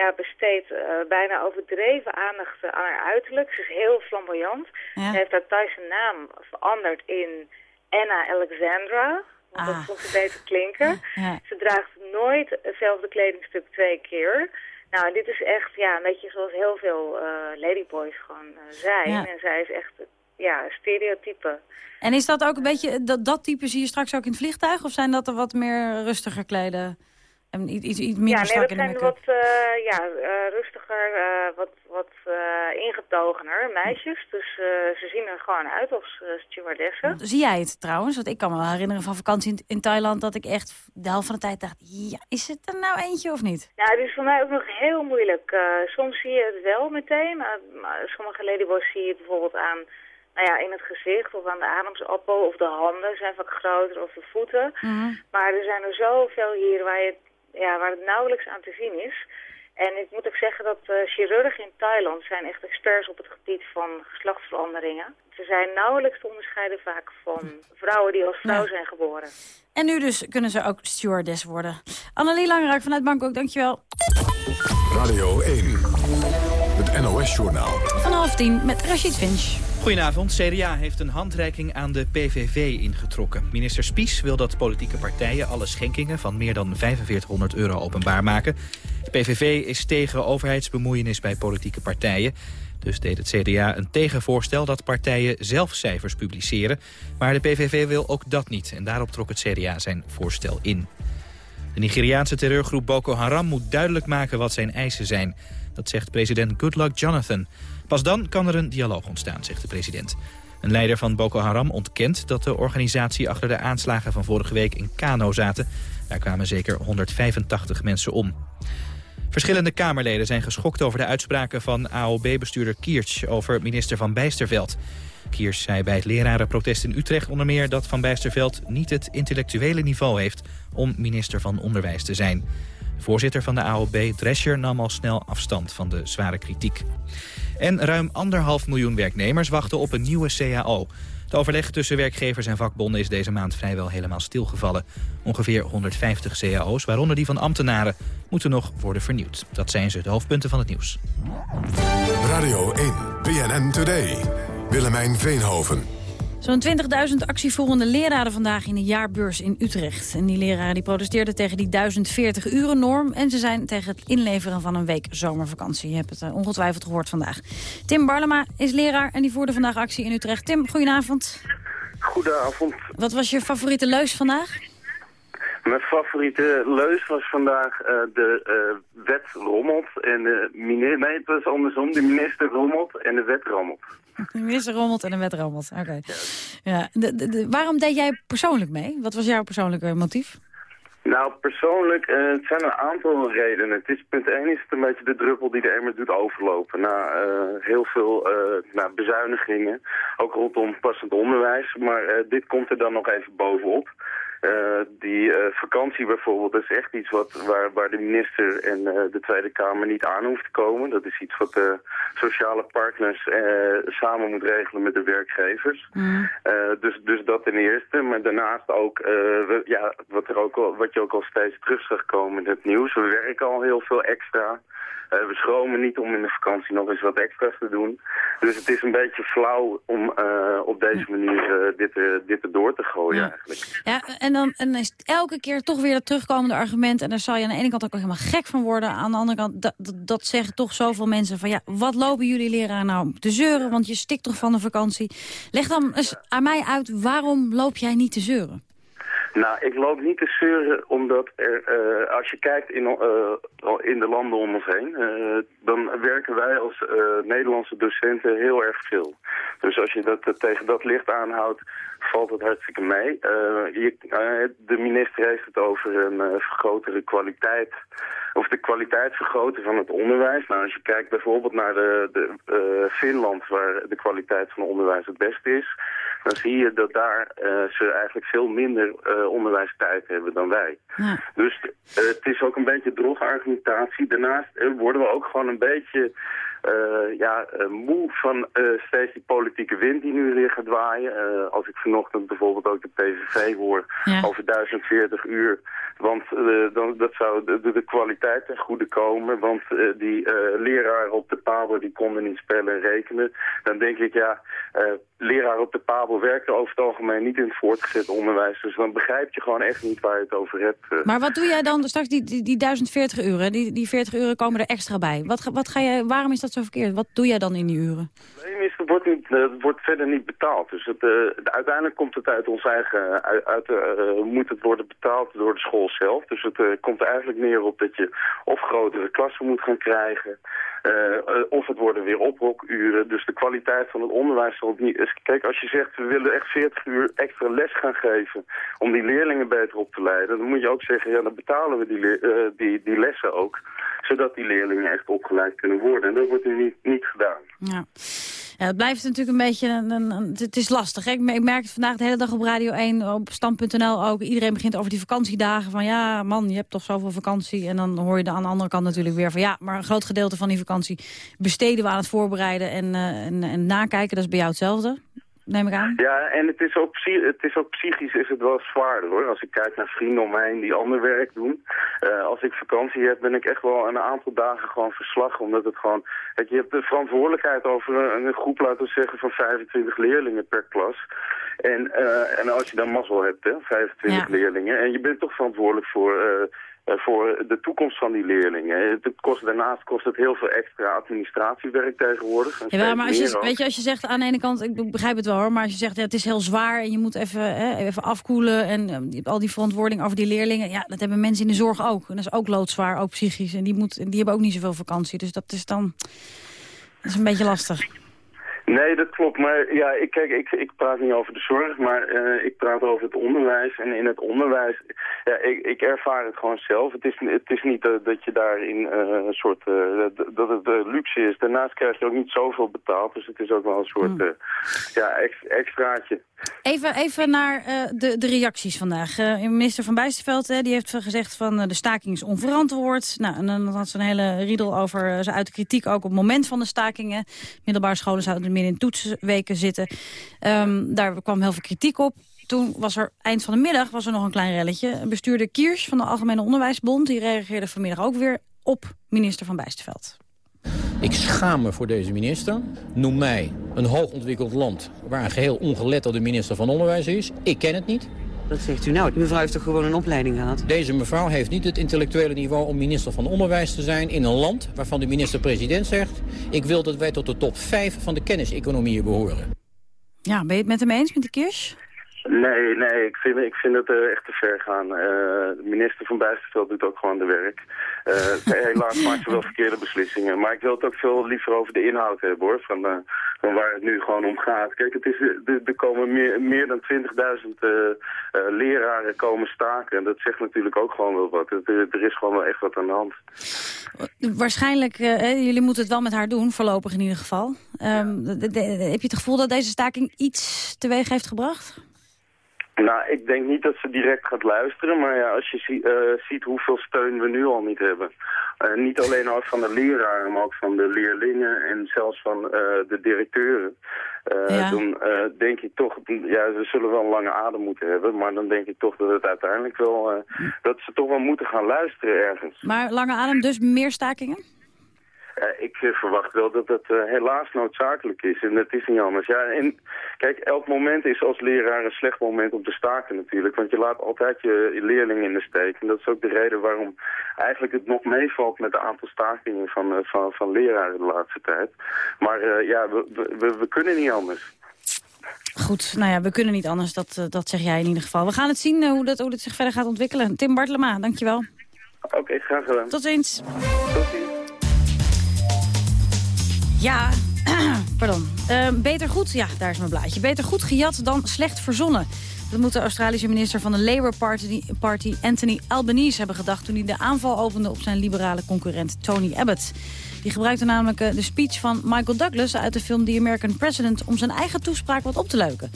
ja, besteedt uh, bijna overdreven aandacht aan haar uiterlijk. Ze is heel flamboyant. Ja. Ze heeft haar Thaise naam veranderd in Anna Alexandra. Want dat vond ze beter klinken. Ja. Ze draagt nooit hetzelfde kledingstuk twee keer. Nou, dit is echt ja, een beetje zoals heel veel eh, ladyboys gewoon eh, zijn. Ja. En zij is echt ja, een stereotype. En is dat ook een beetje, dat, dat type zie je straks ook in het vliegtuig? Of zijn dat er wat meer rustiger kleden? En iets, iets, minder ja, nee, dat in de zijn wat eh, ja, eh, rustiger, eh, wat, wat ingetogener meisjes. Dus ze zien er gewoon uit als stewardessen. Zie jij het trouwens? Want ik kan me wel herinneren van vakantie in, in Thailand... dat ik echt de helft van de tijd dacht... ja, is het er nou eentje of niet? Ja, het is voor mij ook nog heel moeilijk. Soms zie je het wel meteen, sommige ladyboys zie je bijvoorbeeld aan... Nou ja, in het gezicht of aan de ademsappel of de handen zijn vaak groter of de voeten. Maar er zijn er zoveel hier waar, je, ja, waar het nauwelijks aan te zien is. En ik moet ook zeggen dat uh, chirurgen in Thailand zijn echt experts op het gebied van geslachtsveranderingen. Ze zijn nauwelijks te onderscheiden vaak van vrouwen die als vrouw Ja. zijn geboren. En nu dus kunnen ze ook stewardess worden. Annelie Langerak vanuit Bangkok, dankjewel. Radio 1. Het NOS-journaal. Van half tien met Rashid Finch. Goedenavond. CDA heeft een handreiking aan de PVV ingetrokken. Minister Spies wil dat politieke partijen alle schenkingen van meer dan 4500 euro openbaar maken. De PVV is tegen overheidsbemoeienis bij politieke partijen. Dus deed het CDA een tegenvoorstel dat partijen zelf cijfers publiceren. Maar de PVV wil ook dat niet en daarop trok het CDA zijn voorstel in. De Nigeriaanse terreurgroep Boko Haram moet duidelijk maken wat zijn eisen zijn. Dat zegt president Goodluck Jonathan. Pas dan kan er een dialoog ontstaan, zegt de president. Een leider van Boko Haram ontkent dat de organisatie achter de aanslagen van vorige week in Kano zaten. Daar kwamen zeker 185 mensen om. Verschillende Kamerleden zijn geschokt over de uitspraken van AOB-bestuurder Kiertsch over minister Van Bijsterveld. Kiertsch zei bij het lerarenprotest in Utrecht onder meer dat Van Bijsterveld niet het intellectuele niveau heeft om minister van Onderwijs te zijn. Voorzitter van de AOB, Drescher, nam al snel afstand van de zware kritiek. En ruim anderhalf miljoen werknemers wachten op een nieuwe CAO. Het overleg tussen werkgevers en vakbonden is deze maand vrijwel helemaal stilgevallen. Ongeveer 150 cao's, waaronder die van ambtenaren, moeten nog worden vernieuwd. Dat zijn ze, de hoofdpunten van het nieuws. Radio 1. BNN Today. Willemijn Veenhoven. Zo'n 20.000 actievoerende leraren vandaag in de jaarbeurs in Utrecht. En die leraren die protesteerden tegen die 1040 uren norm... en ze zijn tegen het inleveren van een week zomervakantie. Je hebt het eh, ongetwijfeld gehoord vandaag. Tim Barlema is leraar en die voerde vandaag actie in Utrecht. Tim, goedenavond. Goedenavond. Wat was je favoriete leus vandaag? Mijn favoriete leus was vandaag eh, de eh, wet rommelt en de minister... Nee, het was andersom. De minister rommelt en de wet rammelt. <laughs> Minister rommelt en de wet rammelt. Oké. Ja. De, de, de- waarom deed jij persoonlijk mee? Wat was jouw persoonlijke motief? Nou, persoonlijk, eh, het zijn een aantal redenen. Het is, punt 1 is het een beetje de druppel die de emmer doet overlopen. Na eh, heel veel nou, bezuinigingen, ook rondom passend onderwijs. Maar dit komt er dan nog even bovenop. Eh, die eh, vakantie bijvoorbeeld is echt iets wat, waar, waar de minister en eh, de Tweede Kamer niet aan hoeft te komen. Dat is iets wat de sociale partners samen moet regelen met de werkgevers. Eh, dus, dus dat ten eerste. Maar daarnaast ook, we- ja, wat, er ook al, wat je ook al steeds terug zag komen in het nieuws. We werken al heel veel extra. Eh, we schromen niet om in de vakantie nog eens wat extra's te doen. Dus het is een beetje flauw om eh, op deze manier eh, dit, dit erdoor te gooien eigenlijk. Ja, en dan, en is elke keer toch weer dat terugkomende argument. En daar zal je aan de ene kant ook helemaal gek van worden. Aan de andere kant, dat, dat, dat zeggen toch zoveel mensen van... ja, wat lopen jullie leraar nou te zeuren? Want je stikt toch van de vakantie. Leg dan eens aan mij uit, waarom loop jij niet te zeuren? Nou, ik loop niet te zeuren omdat er, eh, als je kijkt in, eh, in de landen om ons heen, eh, dan werken wij als Nederlandse docenten heel erg veel. Dus als je dat tegen dat licht aanhoudt, valt het hartstikke mee. Je, de minister heeft het over een vergrotere kwaliteit, of de kwaliteit vergroten van het onderwijs. Nou, als je kijkt bijvoorbeeld naar de, de Finland, waar de kwaliteit van het onderwijs het beste is, dan zie je dat daar eh, ze eigenlijk veel minder eh, onderwijstijd hebben dan wij. Dus eh, het is ook een beetje drogargumentatie. Daarnaast eh, worden we ook gewoon een beetje eh, ja, eh, moe van eh, steeds die politieke wind die nu weer gaat waaien. Als ik vanochtend bijvoorbeeld ook de PVV hoor over 1040 uur. Want dan, dat zou de, de, de kwaliteit ten goede komen. Want die leraren op de Pabo die konden niet spellen en rekenen. Dan denk ik, ja, leraren op de Pabo werkte over het algemeen niet in het voortgezet onderwijs. Dus dan begrijp je gewoon echt niet waar je het over hebt. Maar wat doe jij dan straks, die, die, die 1040 uren, die, die 40 uren komen er extra bij. Wat, wat ga jij, waarom is dat zo? Wat doe jij dan in die uren? Het wordt, niet, eh, het wordt verder niet betaald. Dus het, eh, uiteindelijk komt het uit ons eigen... Uit, uit, eh, moet het worden betaald door de school zelf. Dus het eh, komt eigenlijk neer op dat je of grotere klassen moet gaan krijgen... eh, eh, of het worden weer oprokuren. Dus de kwaliteit van het onderwijs zal niet... Kijk, als je zegt, we willen echt 40 uur extra les gaan geven... om die leerlingen beter op te leiden... dan moet je ook zeggen, ja, dan betalen we die, eh, die, die lessen ook... zodat die leerlingen echt opgeleid kunnen worden. En dat wordt nu niet, niet gedaan. Ja. Het blijft natuurlijk een beetje, een, het is lastig. Ik me- ik merk het vandaag de hele dag op Radio 1, op stand.nl ook. Iedereen begint over die vakantiedagen van ja man, je hebt toch zoveel vakantie. En dan hoor je er aan de andere kant natuurlijk weer van ja, maar een groot gedeelte van die vakantie besteden we aan het voorbereiden en, eh, en, en nakijken. Dat is bij jou hetzelfde, neem ik aan. Ja, en het is, ook, het is ook psychisch is het wel zwaarder hoor. Als ik kijk naar vrienden om mij heen die ander werk doen. Eh, als ik vakantie heb, ben ik echt wel een aantal dagen gewoon verslag. Omdat het gewoon... Je hebt de verantwoordelijkheid over een, een groep, laten we zeggen, van 25 leerlingen per klas. En, eh, en als je dan mazzel hebt, hè, 25 Ja. leerlingen. En je bent toch verantwoordelijk voor... eh, voor de toekomst van die leerlingen. Het kost, daarnaast kost het heel veel extra administratiewerk tegenwoordig. En Ja, maar als je, weet je, als je zegt aan de ene kant, ik begrijp het wel hoor, maar als je zegt ja, het is heel zwaar en je moet even, hè, even afkoelen en eh, al die verantwoording over die leerlingen, ja, dat hebben mensen in de zorg ook. En dat is ook loodzwaar, ook psychisch. En die, moet, die hebben ook niet zoveel vakantie. Dus dat is dan dat is een beetje lastig. Nee, dat klopt. Maar ja, ik, kijk, ik, ik praat niet over de zorg, maar eh, ik praat over het onderwijs. En in het onderwijs, ja, ik, ik ervaar het gewoon zelf. Het is, het is niet dat je daarin eh, een soort, eh, dat, het luxe is. Daarnaast krijg je ook niet zoveel betaald. Dus het is ook wel een soort, eh, ja, ex, extraatje. Even, even naar eh, de, de reacties vandaag. Eh, minister Van Bijsterveld eh, die heeft gezegd van eh, de staking is onverantwoord. Nou, en dan had ze een hele riedel over, ze uit de kritiek ook op het moment van de stakingen. Middelbare scholen zouden meer in toetsweken zitten. Ehm, daar kwam heel veel kritiek op. Toen was er eind van de middag was er nog een klein relletje. Bestuurder Kiers van de Algemene Onderwijsbond... die reageerde vanmiddag ook weer op minister Van Bijsterveld. Ik schaam me voor deze minister. Noem mij een hoogontwikkeld land waar een geheel ongeletterde minister van Onderwijs is. Ik ken het niet. Dat zegt u nou. Die mevrouw heeft toch gewoon een opleiding gehad? Deze mevrouw heeft niet het intellectuele niveau om minister van Onderwijs te zijn... in een land waarvan de minister-president zegt... ik wil dat wij tot de top 5 van de kenniseconomieën behoren. Ja, ben je het met hem eens, met die Kiers? Nee, nee, ik vind, ik vind het eh, echt te ver gaan. Eh, de minister van Bijsterveld doet ook gewoon de werk. Eh, <laughs> helaas maakt ze wel verkeerde beslissingen. Maar ik wil het ook veel liever over de inhoud hebben, hoor. Van, van waar het nu gewoon om gaat. Kijk, het is, er, komen meer, meer dan 20.000 eh, eh, leraren komen staken. En dat zegt natuurlijk ook gewoon wel wat. Er, is gewoon wel echt wat aan de hand. Waarschijnlijk, jullie moeten het wel met haar doen, voorlopig in ieder geval. Ehm, heb je het gevoel dat deze staking iets teweeg heeft gebracht? Nou, ik denk niet dat ze direct gaat luisteren, maar ja, als je zie- eh, ziet hoeveel steun we nu al niet hebben. Eh, niet alleen ook van de leraren, maar ook van de leerlingen en zelfs van eh, de directeuren. Ja. Dan denk ik toch, ja, we zullen wel een lange adem moeten hebben, maar dan denk ik toch dat het uiteindelijk wel, dat ze toch wel moeten gaan luisteren ergens. Maar lange adem, dus meer stakingen? Eh, ik eh, verwacht wel dat dat eh, helaas noodzakelijk is. En dat is niet anders. Ja, en kijk, elk moment is als leraar een slecht moment om te staken natuurlijk. Want je laat altijd je leerlingen in de steek. En dat is ook de reden waarom eigenlijk het nog meevalt met het aantal stakingen van, van, van leraren de laatste tijd. Maar ja, we, we- kunnen niet anders. Goed, nou ja, we kunnen niet anders, dat, dat zeg jij in ieder geval. We gaan het zien hoe, dat, hoe dit zich verder gaat ontwikkelen. Tim Bartelema, dankjewel. Oké, graag gedaan. Tot ziens. Tot ziens. Ja, <clears throat> pardon. Eh, beter goed, ja, daar is mijn blaadje. Beter goed gejat dan slecht verzonnen. Dat moet de Australische minister van de Labour Party, Party Anthony Albanese hebben gedacht... toen hij de aanval opende op zijn liberale concurrent Tony Abbott. Die gebruikte namelijk eh, de speech van Michael Douglas uit de film The American President... om zijn eigen toespraak wat op te leuken.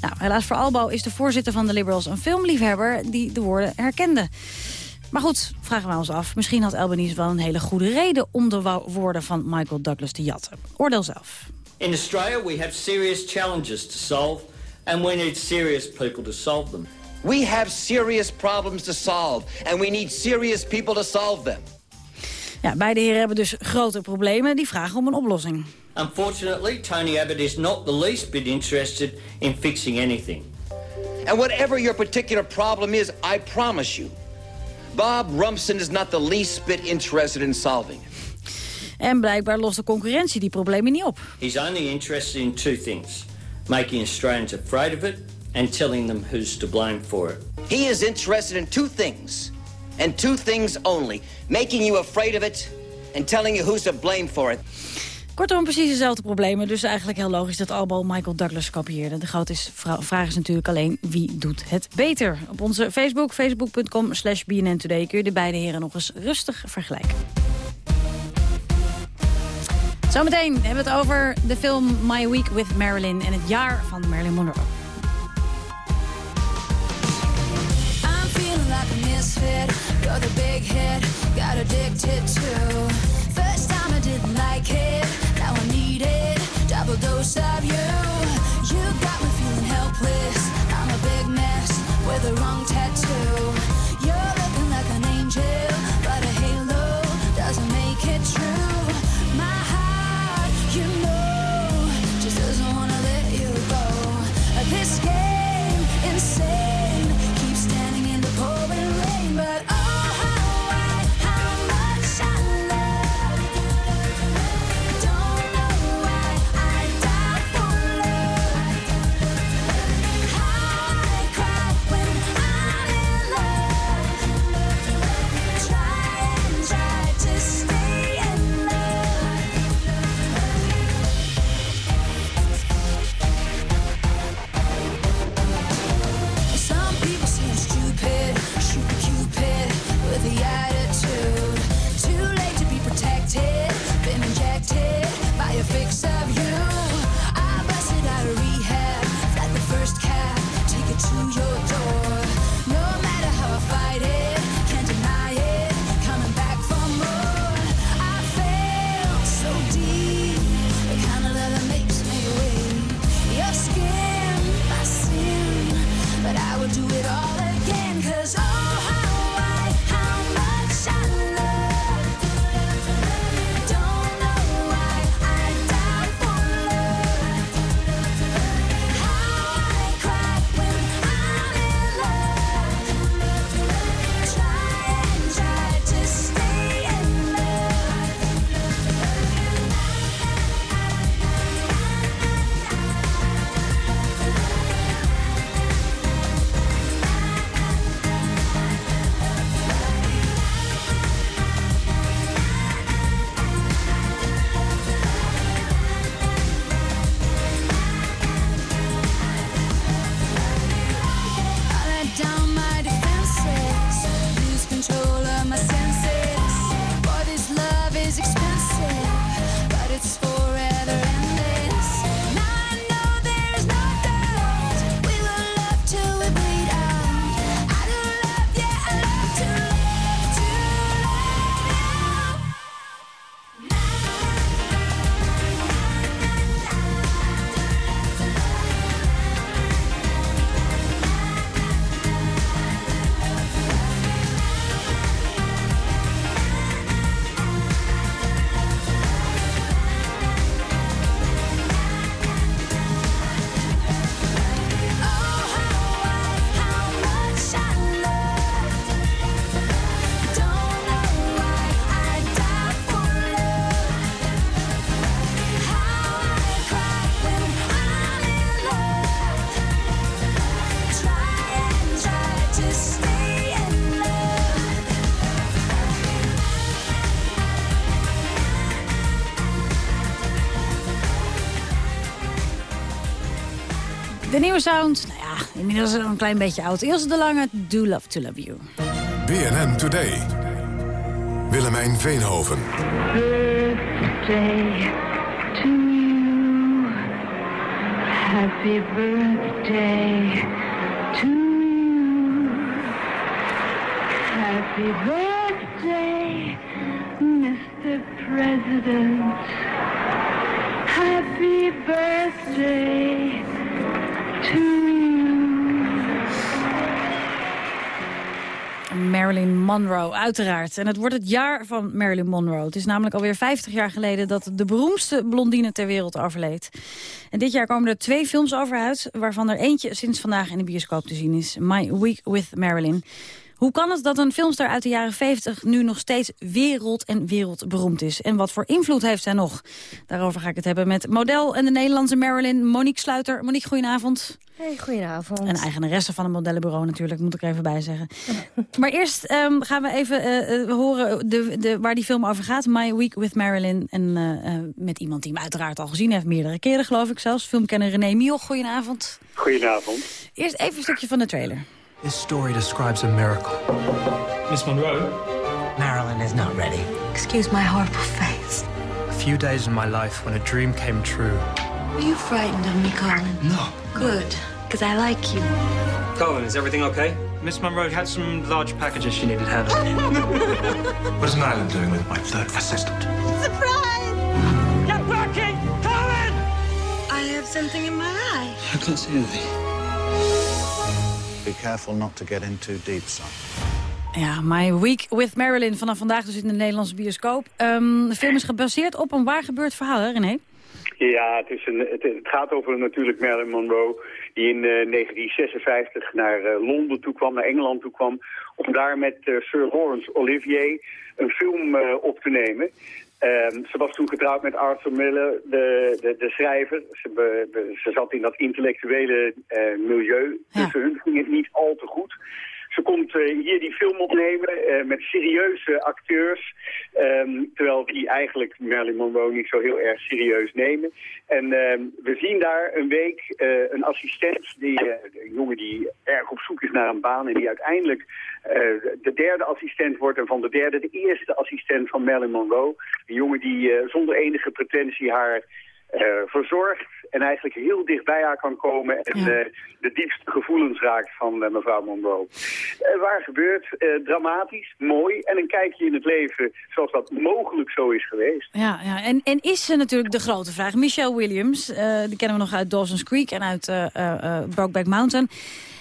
Nou, helaas voor Albo is de voorzitter van de Liberals een filmliefhebber... die de woorden herkende. Maar goed, vragen we ons af. Misschien had Albanese wel een hele goede reden... om de wo- woorden van Michael Douglas te jatten. Oordeel zelf. In Australia, we have serious challenges to solve, and we need serious people to solve them. We have serious problems to solve, and we need serious people to solve them. Ja, beide heren hebben dus grote problemen. Die vragen om een oplossing. Unfortunately, Tony Abbott is not the least bit interested in fixing anything. And whatever your particular problem is, I promise you, Bob Rumson is not the least bit interested in solving it. En blijkbaar lost de concurrentie die problemen niet op. He's only interested in two things. Making Australians afraid of it and telling them who's to blame for it. He is interested in two things, and two things only. Making you afraid of it and telling you who's to blame for it. Kortom, precies dezelfde problemen. Dus eigenlijk heel logisch dat Albo Michael Douglas kopieerde. De grote vraag is natuurlijk alleen wie doet het beter. Op onze Facebook, facebook.com slash BNN Today... kun je de beide heren nog eens rustig vergelijken. Zometeen hebben we het over de film My Week with Marilyn... en het jaar van Marilyn Monroe. Like a big got addicted to. First time I didn't like it, now I need it. Double dose of you. You got me feeling helpless. I'm a big mess with a wrong nieuwe sound, nou ja, inmiddels al een klein beetje oud. Ilse de Lange, Do Love To Love You. BNN Today. Willemijn Veenhoven. birthday to you. Happy birthday to you. Happy birthday, Mr. President. Happy birthday. Marilyn Monroe, uiteraard. En het wordt het jaar van Marilyn Monroe. Het is namelijk alweer 50 jaar geleden dat de beroemdste blondine ter wereld overleed. En dit jaar komen er twee films over uit, waarvan er eentje sinds vandaag in de bioscoop te zien is. My Week with Marilyn. Hoe kan het dat een filmster uit de jaren 50 nu nog steeds wereld en wereldberoemd is? En wat voor invloed heeft zij nog? Daarover ga ik het hebben met model en de Nederlandse Marilyn, Monique Sluiter. Monique, goedenavond. Hey, goedenavond. En eigenaresse van een modellenbureau natuurlijk, moet ik er even bij zeggen. <laughs> maar eerst ehm, gaan we even eh, eh, horen de, de, waar die film over gaat. My Week with Marilyn. En eh, eh, met iemand die hem uiteraard al gezien heeft, meerdere keren geloof ik zelfs. Filmkenner René Mioch, goedenavond. Goedenavond. Eerst even een stukje van de trailer. This story describes a miracle. Miss Monroe? Marilyn is not ready. Excuse my horrible face. A few days in my life when a dream came true. Are you frightened of me, Colin? No. Good, because I like you. Colin, is everything okay? Miss Monroe had some large packages she needed handled. <laughs> What is Marilyn doing with my third assistant? Surprise! Get working! Colin! I have something in my eye. I can't see anything. Be careful not to get in too deep, son. Ja, My Week with Marilyn. Vanaf vandaag dus in de Nederlandse bioscoop. Ehm, de film is gebaseerd op een waar gebeurd verhaal, hè René? Ja, het, is een, het, het gaat over natuurlijk Marilyn Monroe... die in eh, 1956 naar eh, Londen toe kwam, naar Engeland toe kwam... om daar met eh, Sir Laurence Olivier een film eh, op te nemen... Ehm, ze was toen getrouwd met Arthur Miller, de, de, de schrijver. Ze, be- ze zat in dat intellectuele eh, milieu. Tussen hun ging het niet al te goed. Ze komt eh, hier die film opnemen eh, met serieuze acteurs. ehm, terwijl die eigenlijk Marilyn Monroe niet zo heel erg serieus nemen. En ehm, we zien daar een week eh, een assistent, die, een jongen die erg op zoek is naar een baan... en die uiteindelijk de derde assistent wordt en van de derde de eerste assistent van Marilyn Monroe. Een jongen die zonder enige pretentie haar verzorgt en eigenlijk heel dicht bij haar kan komen en eh, de diepste gevoelens raakt van eh, mevrouw Monroe. Eh, waar gebeurt? eh, dramatisch, mooi en een kijkje in het leven zoals dat mogelijk zo is geweest. Ja, ja. En, en is ze natuurlijk de grote vraag. Michelle Williams, eh, die kennen we nog uit Dawson's Creek en uit eh eh, eh, Brokeback Mountain.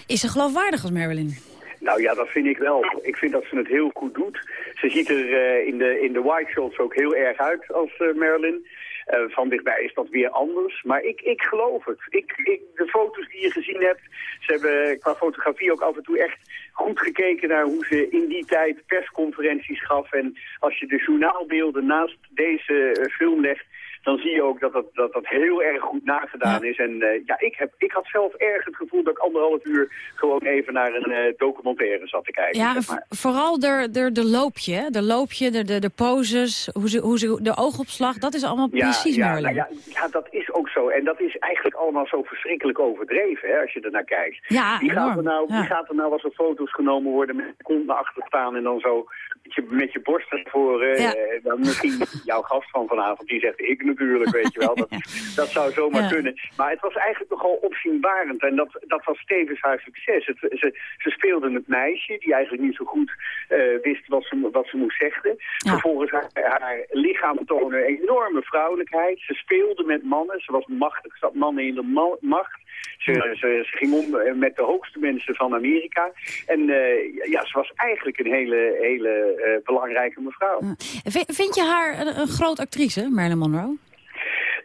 Is ze geloofwaardig als Marilyn? Nou ja, dat vind ik wel. Ik vind dat ze het heel goed doet. Ze ziet er eh, in, de, in de white shots ook heel erg uit als eh, Marilyn. Eh, van dichtbij is dat weer anders. Maar ik, ik geloof het. Ik, ik, de foto's die je gezien hebt, ze hebben qua fotografie ook af en toe echt goed gekeken naar hoe ze in die tijd persconferenties gaf. En als je de journaalbeelden naast deze eh, film legt, dan zie je ook dat dat, dat, dat heel erg goed nagedaan is. En eh, ja, ik, heb, ik had zelf erg het gevoel dat ik anderhalf uur gewoon even naar een eh, documentaire zat te kijken. Ja, zeg maar. vooral de, de, de loopje, de loopje, de, de, de poses, hoe ze, hoe ze, de oogopslag, dat is allemaal precies ja, nou ja, ja, dat is ook zo. En dat is eigenlijk allemaal zo verschrikkelijk overdreven, hè, als je er naar kijkt. Ja, wie, gaat er nou, Ja. wie gaat er nou als er foto's genomen worden met de kont naar achter staan en dan zo met je, met je borst ervoor. Ja. eh, dan misschien jouw gast van vanavond, die zegt ik natuurlijk, weet je wel. Dat, <laughs> dat zou zomaar Ja. kunnen. Maar het was eigenlijk nogal opzienbarend en dat, dat was tevens haar succes. Het, ze, ze speelde het meisje die eigenlijk niet zo goed eh, wist wat ze, wat ze moest zeggen. Vervolgens haar, haar lichaam toonde een enorme vrouwelijkheid. Ze speelde met mannen, ze was machtig, ze had mannen in de ma- macht. Ze, ze, ze ging om eh, met de hoogste mensen van Amerika. En eh, ja, ze was eigenlijk een hele, hele eh, belangrijke mevrouw. Vind je haar een, een groot actrice, Marilyn Monroe?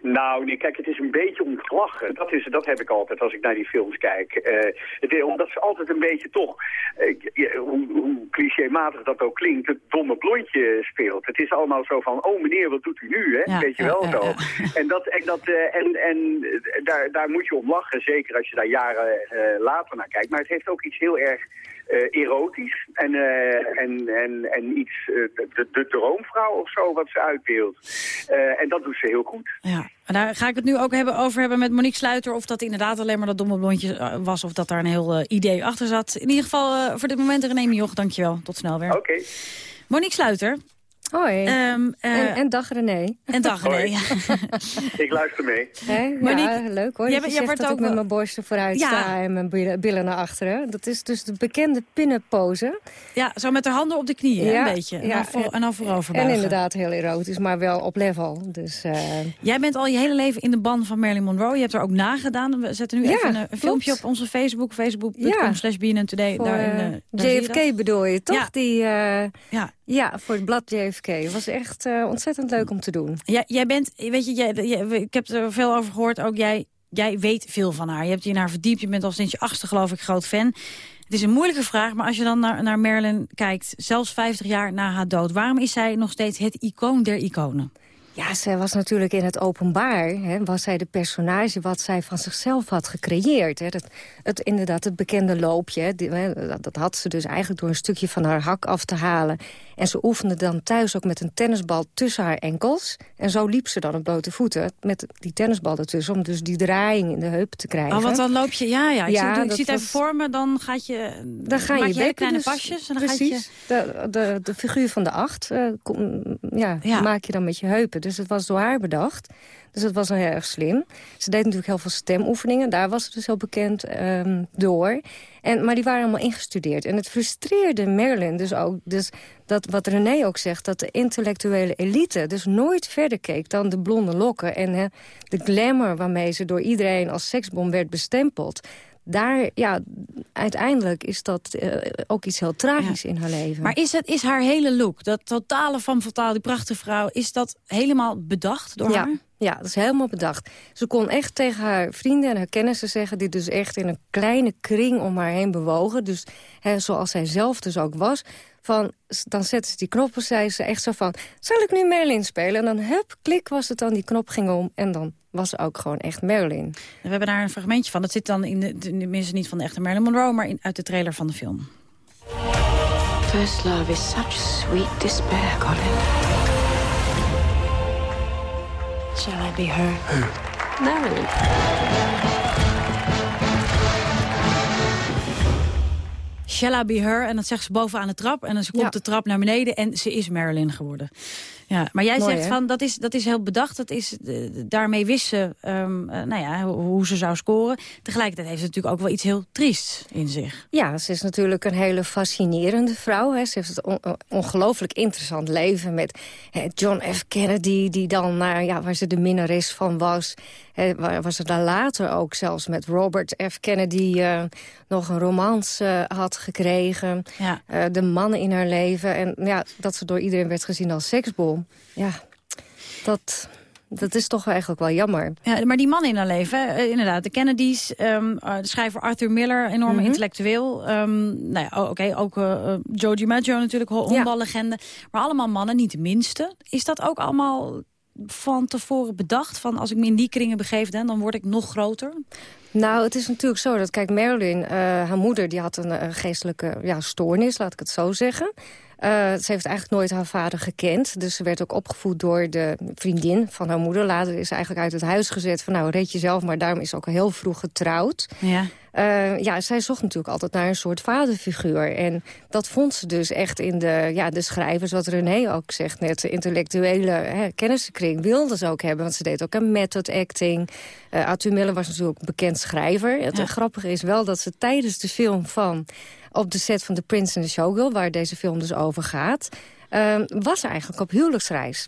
Nou, nee, kijk, het is een beetje om te lachen. Dat, is, dat heb ik altijd als ik naar die films kijk. Eh, het is, omdat ze altijd een beetje toch, eh, hoe, hoe clichématig dat ook klinkt, het domme blondje speelt. Het is allemaal zo van, oh meneer, wat doet u nu, hè? Ja, Weet je wel ja, zo. ja. En, dat, en, dat, eh, en, en daar, daar moet je om lachen, zeker als je daar jaren later naar kijkt. Maar het heeft ook iets heel erg eh, erotisch en, eh, en, en, en iets, eh, de, de droomvrouw of zo, wat ze uitbeeldt. En dat doet ze heel goed. Ja, en daar ga ik het nu ook hebben over hebben met Monique Sluiter... of dat inderdaad alleen maar dat domme blondje was... of dat daar een heel idee achter zat. In ieder geval voor dit moment René Mioch, dankjewel. Tot snel weer. Oké. Monique Sluiter, Hoi. Ehm, eh, en, en dag René. En dag René, ja. <laughs> Ik luister mee. Ja, Monique, leuk hoor. jij je jij wordt dat ook ik met mijn borsten vooruit Ja. sta en mijn billen, billen naar achteren. Dat is dus de bekende pin-up pose. Ja, zo met de handen op de knieën, een beetje. En, dan voor, en dan voorover En inderdaad heel erotisch, maar wel op level. Dus, eh, Jij bent al je hele leven in de band van Marilyn Monroe. Je hebt er ook nagedaan. We zetten nu Ja, even een, filmpje op onze Facebook. Facebook.com Ja. slash BNN Today. voor, Daarin, eh. JFK bedoel je, toch? Ja. Die, eh, Ja. Ja, voor het blad JFK. was echt eh, ontzettend leuk om te doen. Jij, jij bent, weet je, jij, jij- ik heb er veel over gehoord. Ook jij, jij weet veel van haar. Je hebt je in haar verdiept. Je bent al sinds je achtste, geloof ik, groot fan. Het is een moeilijke vraag, maar als je dan naar, naar Marilyn kijkt... zelfs 50 jaar na haar dood... waarom is zij nog steeds het icoon der iconen? Ja, zij was natuurlijk in het openbaar. Hè, was zij de personage wat zij van zichzelf had gecreëerd. Hè. Dat, het, inderdaad, het bekende loopje. hè, die- hè, dat, dat had ze dus eigenlijk door een stukje van haar hak af te halen. En ze oefende dan thuis ook met een tennisbal tussen haar enkels. En zo liep ze dan op blote voeten met die tennisbal ertussen... om dus die draaiing in de heup te krijgen. Oh, wat dan loop je... Ja, ja, ik, Ja, zie, ik zie het even voor me. Dan gaat je... Dan ga je, kleine dus- pasjes. En dan precies. Gaat je, De, de, de figuur van de acht kom- ja, Ja. maak je dan met je heupen. Dus het was door haar bedacht. Dus dat was heel erg slim. Ze deed natuurlijk heel veel stemoefeningen. Daar was ze dus heel bekend ehm, door. En, maar die waren allemaal ingestudeerd. En het frustreerde Marilyn dus ook. Dus dat wat René ook zegt, dat de intellectuele elite... dus nooit verder keek dan de blonde lokken... en hè, de glamour waarmee ze door iedereen als seksbom werd bestempeld daar, ja, uiteindelijk is dat eh, ook iets heel tragisch in haar leven. Maar is, het, is haar hele look, dat totale van Fataal, die prachtige vrouw... is dat helemaal bedacht door ja, haar? Ja, dat is helemaal bedacht. Ze kon echt tegen haar vrienden en haar kennissen zeggen... die dus echt in een kleine kring om haar heen bewogen. Dus hè, zoals zij zelf dus ook was. Van, dan zette ze die knoppen, zei ze echt zo van... zal ik nu Marilyn spelen? En dan hup, klik was het dan, die knop ging om... en dan was ze ook gewoon echt Marilyn. We hebben daar een fragmentje van. Dat zit dan in de, tenminste niet van de echte Marilyn Monroe... maar in, uit de trailer van de film. First love is such sweet despair, Colin. Shall I be her? Marilyn. Shall I be her? En dat zegt ze bovenaan de trap. En dan ze komt Ja. de trap naar beneden en ze is Marilyn geworden. Ja, maar jij Mooi, zegt hè? van dat is, dat is heel bedacht. Dat is, eh, daarmee wist ze ehm, eh, nou ja, hoe, hoe ze zou scoren. Tegelijkertijd heeft ze natuurlijk ook wel iets heel triests in zich. Ja, ze is natuurlijk een hele fascinerende vrouw. Hè. Ze heeft een on- ongelooflijk interessant leven met hè, John F. Kennedy... die dan, nou, ja, waar ze de minnares van was. Hè, waar, ze daar later ook zelfs met Robert F. Kennedy... eh, nog een romance eh, had gekregen. Ja. De mannen in haar leven. En ja, dat ze door iedereen werd gezien als Ja, dat, dat is toch eigenlijk wel jammer. Ja, maar die man in haar leven, hè, eh, inderdaad, de Kennedys, eh, de schrijver Arthur Miller, enorm Mhm. intellectueel. Ehm, nou ja, oh, oké, ook eh, Joe DiMaggio natuurlijk, ho- honkballegende. Maar allemaal mannen, niet de minste. Is dat ook allemaal van tevoren bedacht? Van als ik me in die kringen begeef, dan, dan word ik nog groter? Nou, het is natuurlijk zo dat, kijk, Marilyn, eh, haar moeder... die had een geestelijke ja, stoornis, laat ik het zo zeggen. Eh, ze heeft eigenlijk nooit haar vader gekend. Dus ze werd ook opgevoed door de vriendin van haar moeder. Later is ze eigenlijk uit het huis gezet van, nou, red jezelf. Maar daarom is ze ook heel vroeg getrouwd. Ja. Eh, ja, zij zocht natuurlijk altijd naar een soort vaderfiguur. En dat vond ze dus echt in de, ja, de schrijvers, wat René ook zegt net... de intellectuele hè, kennissenkring wilde ze ook hebben. Want ze deed ook een method acting. Arthur Miller was natuurlijk een bekend schrijver. Het Ja. grappige is wel dat ze tijdens de film van... op de set van The Prince and the Showgirl, waar deze film dus over gaat... eh, was ze eigenlijk op huwelijksreis.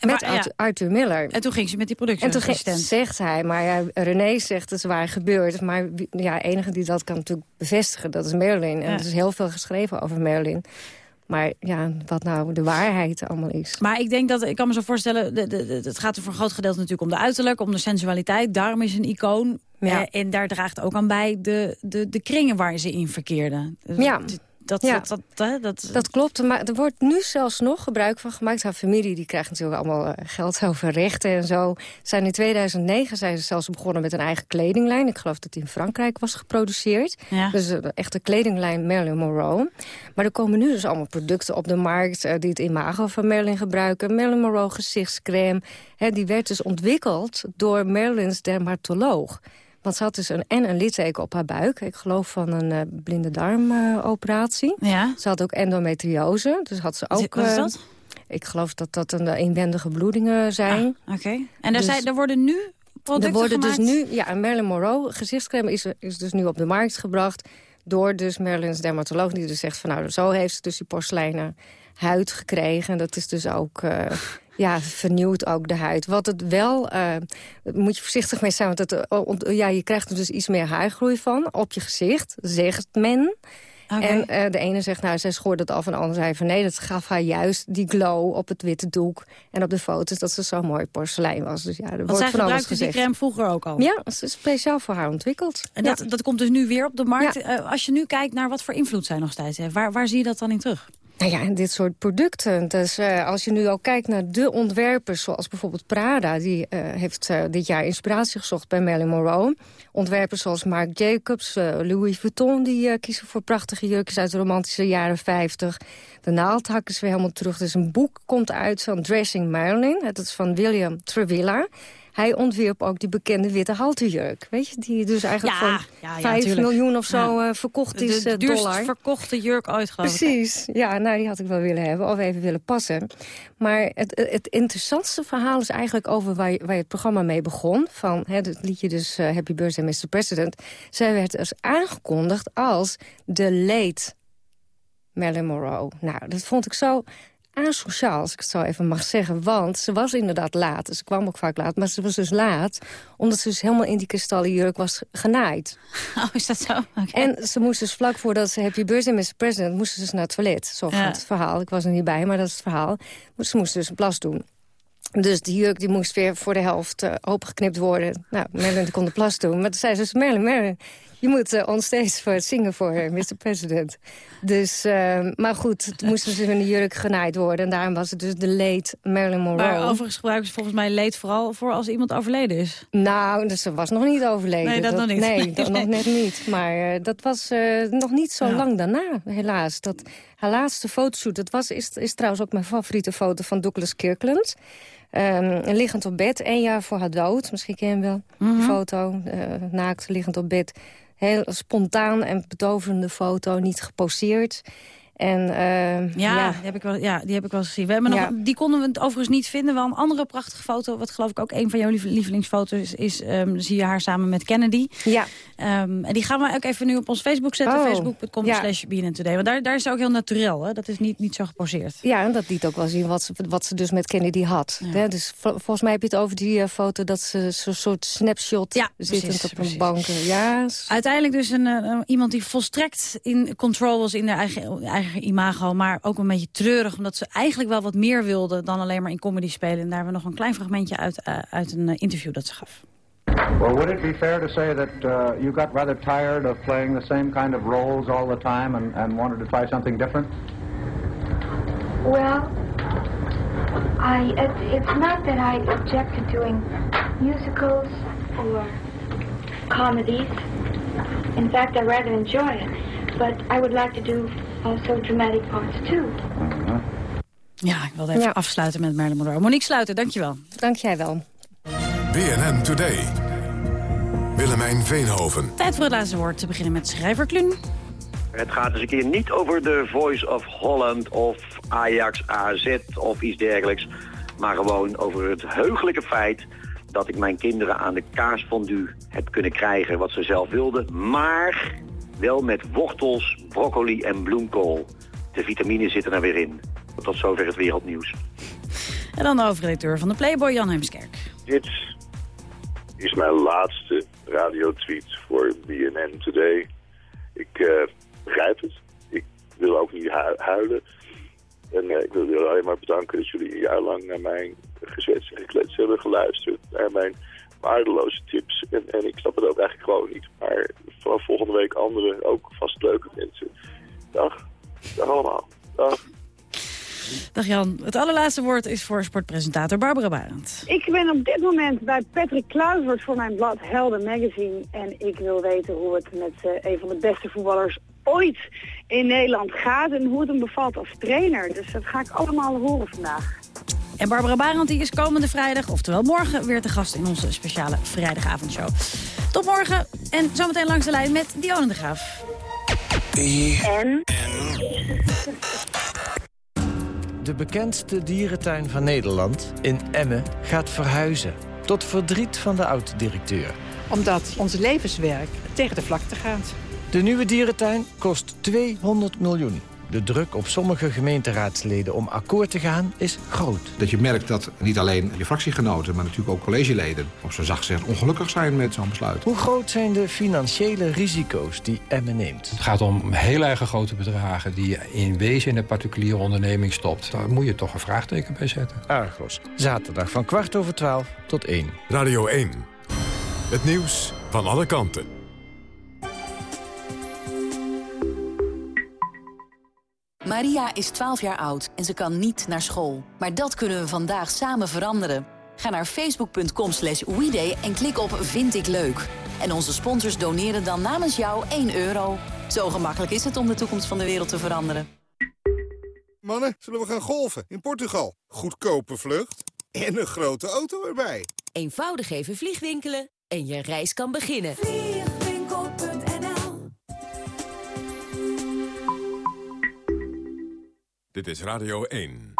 Met ja. Arthur, Miller. En toen ging ze met die En toen zegt hij, maar ja, René zegt het is waar gebeurd. Maar ja, enige die dat kan natuurlijk bevestigen, dat is Marilyn. En Ja. er is heel veel geschreven over Marilyn. Maar ja, wat nou de waarheid allemaal is. Maar ik denk dat, ik kan me zo voorstellen, de, de, de- het gaat er voor een groot gedeelte natuurlijk om de uiterlijk, om de sensualiteit. Daarom is een icoon. Ja. Eh, en daar draagt ook aan bij de, de, de kringen waar ze in verkeerde. Dus Ja. Dat, Ja. dat, dat, dat, Dat klopt, maar er wordt nu zelfs nog gebruik van gemaakt. Haar familie die krijgt natuurlijk allemaal eh, geld over rechten en zo. Zijn in 2009 zijn ze zelfs begonnen met een eigen kledinglijn. Ik geloof dat die in Frankrijk was geproduceerd. Ja. Dus een echte kledinglijn Marilyn Monroe. Maar er komen nu dus allemaal producten op de markt... eh, die het imago van Marilyn gebruiken. Marilyn Monroe gezichtscrème. Hè, die werd dus ontwikkeld door Marilyn's dermatoloog. Want ze had dus een, en een litteken op haar buik. Ik geloof van een eh, blinde darmoperatie. Ja. Ze had ook endometriose. Dus had ze ook... Wat is eh, dat? Ik geloof dat dat een inwendige bloedingen zijn. Ah, Oké. En er, Dus- zijn, er worden nu producten er worden gemaakt? dus nu, ja, een Marilyn Monroe gezichtscreme is, is dus nu op de markt gebracht door dus Marilyn's dermatoloog die dus zegt van nou zo heeft ze dus die porseleinen huid gekregen. En dat is dus ook eh, ja vernieuwd ook de huid. Wat het wel daar moet je voorzichtig mee zijn, want het, eh, ja je krijgt er dus iets meer haargroei van op je gezicht, zegt men. En eh, de ene zegt, nou, zij schoorde het af. En de ander zei van, nee, dat gaf haar juist die glow op het witte doek. En op de foto's dat ze zo mooi porselein was. Dus ja, er Want wordt zij van alles die crème vroeger ook al. Ja, ze is speciaal voor haar ontwikkeld. En dat, dat komt dus nu weer op de markt. Als je nu kijkt naar wat voor invloed zij nog steeds heeft, waar, waar zie je dat dan in terug? Nou ja, en dit soort producten. Dus eh, als je nu al kijkt naar de ontwerpers, zoals bijvoorbeeld Prada... die eh, heeft eh, dit jaar inspiratie gezocht bij Marilyn Monroe. Ontwerpers zoals Marc Jacobs, Louis Vuitton... die kiezen voor prachtige jurkjes uit de romantische jaren 50. De naaldhak is weer helemaal terug. Dus een boek komt uit van Dressing Marilyn. Dat is van William Trevilla. Hij ontwierp ook die bekende witte halterjurk. Weet je, die dus eigenlijk Ja, voor ja, ja, 5 tuurlijk. miljoen of zo eh, verkocht De, is de eh, duurst dollar. verkochte jurk ooit, geloof ik. Precies, ja, nou die had ik wel willen hebben of even willen passen. Maar het, het interessantste verhaal is eigenlijk over waar, je- waar het programma mee begon. Van hè, het liedje dus eh, Happy Birthday Mr. President. Zij werd dus aangekondigd als de late Marilyn Monroe. Nou, dat vond ik zo asociaal, als ik het zo even mag zeggen. Want ze was inderdaad laat. Ze kwam ook vaak laat, maar ze was dus laat... omdat ze dus helemaal in die kristallen jurk was genaaid. <laughs> Oh, is dat zo? En ze moest dus vlak voordat ze Happy Birthday Mr. President... moest ze dus naar het toilet. Zo Ja. gaat het verhaal. Ik was er niet bij, maar dat is het verhaal. Maar Ze moest dus een plas doen. Dus die jurk die moest weer voor de helft eh, opengeknipt worden. Nou, die kon de plas doen. Maar toen zei ze dus, Marilyn, Marilyn... je moet uh, onstage voor zingen voor eh, Mr. President. Dus, eh, maar goed, toen moesten ze in de jurk genaaid worden. En daarom was het dus de late Marilyn Monroe. Maar overigens gebruiken ze volgens mij leed vooral voor als iemand overleden is. Nou, dus ze was nog niet overleden. Nee, dat nog niet. Nee, <laughs> dat nee. nog net niet. Maar eh, dat was eh, nog niet zo Ja. lang daarna, helaas. Dat, haar laatste fotoshoot, dat was, is, is trouwens ook mijn favoriete foto van Douglas Kirkland. Ehm, liggend op bed, één jaar voor haar dood. Misschien ken je hem wel, die foto. eh, naakt, liggend op bed. Heel spontaan en betoverende foto, niet geposeerd. En, ehm, Ja, ja, Die, heb ik wel, ja die heb ik wel eens gezien. We hebben nog, Ja. Die konden we het overigens niet vinden. Wel een andere prachtige foto, wat geloof ik ook een van jouw lieve- lievelingsfoto's is. ehm, zie je haar samen met Kennedy. Ja. Ehm, en die gaan we ook even nu op ons Facebook zetten. Oh, Facebook.com ja. slash Today. Want daar, daar is ze ook heel natuurlijk. Hè? Dat is niet, niet zo geposeerd. Ja, en dat liet ook wel zien wat ze, wat ze dus met Kennedy had. Hè? Dus vol- volgens mij heb je het over die eh, foto... dat ze zo'n soort snapshot Ja, zittend precies, op een bank. Ja, s- Uiteindelijk dus een, eh, iemand die volstrekt in control was in haar eigen, eigen imago. Maar ook een beetje treurig. Omdat ze eigenlijk wel wat meer wilde dan alleen maar in comedy spelen. En daar hebben we nog een klein fragmentje uit, eh, uit een eh, interview dat ze gaf. Well, would it be fair to say that uh, you got rather tired of playing the same kind of roles all the time and, and wanted to try something different? Well, I it, it's not that I object to doing musicals or comedies. In fact, I rather enjoy it. But I would like to do also dramatic parts too. Ja, ik wilde even Ja. afsluiten met Marilyn Monroe. Monique Sluiter, dankjewel. dank jij wel. BNN Today. Willemijn Veenhoven. Tijd voor het laatste woord. Te beginnen met schrijver Kluun. Het gaat eens een keer niet over de Voice of Holland of Ajax AZ of iets dergelijks. Maar gewoon over het heugelijke feit dat ik mijn kinderen aan de kaasfondue heb kunnen krijgen wat ze zelf wilden. Maar wel met wortels, broccoli en bloemkool. De vitamine zitten er weer in. Tot zover het wereldnieuws. En dan de hoofdredacteur van de Playboy, Jan Heemskerk. Dit is mijn laatste radiotweet voor BNN Today. Ik eh, begrijp het. Ik wil ook niet hu- huilen. En eh, ik wil jullie alleen maar bedanken dat jullie een jaar lang naar mijn gezets en geklets hebben geluisterd. Naar mijn waardeloze tips. En, en ik snap het ook eigenlijk gewoon niet. Maar vanaf volgende week andere, ook vast leuke mensen. Dag. Dag allemaal. Dag. Dag Jan. Het allerlaatste woord is voor sportpresentator Barbara Barend. Ik ben op dit moment bij Patrick Kluivert voor mijn blad Helden Magazine. En ik wil weten hoe het met eh, een van de beste voetballers ooit in Nederland gaat. En hoe het hem bevalt als trainer. Dus dat ga ik allemaal horen vandaag. En Barbara Barend die is komende vrijdag, oftewel morgen, weer te gast in onze speciale vrijdagavondshow. Tot morgen en zometeen langs de lijn met Dionne de Graaf. En? de bekendste dierentuin van Nederland, in Emmen, gaat verhuizen. Tot verdriet van de oud-directeur. Omdat ons levenswerk tegen de vlakte gaat. De nieuwe dierentuin kost 200 miljoen. De druk op sommige gemeenteraadsleden om akkoord te gaan is groot. Dat je merkt dat niet alleen je fractiegenoten, maar natuurlijk ook collegeleden... op zo zacht gezegd ongelukkig zijn met zo'n besluit. Hoe groot zijn de financiële risico's die Emmen neemt? Het gaat om heel erg grote bedragen die je in wezen in een particuliere onderneming stopt. Daar moet je toch een vraagteken bij zetten. Argos, zaterdag van kwart over twaalf tot één. Radio 1. Het nieuws van alle kanten. Maria is 12 jaar oud en ze kan niet naar school. Maar dat kunnen we vandaag samen veranderen. Ga naar facebook.com slash weeday en klik op Vind ik leuk. En onze sponsors doneren dan namens jou 1 euro. Zo gemakkelijk is het om de toekomst van de wereld te veranderen. Mannen, zullen we gaan golfen in Portugal? Goedkope vlucht en een grote auto erbij. Eenvoudig even vliegwinkelen en je reis kan beginnen. Dit is Radio 1.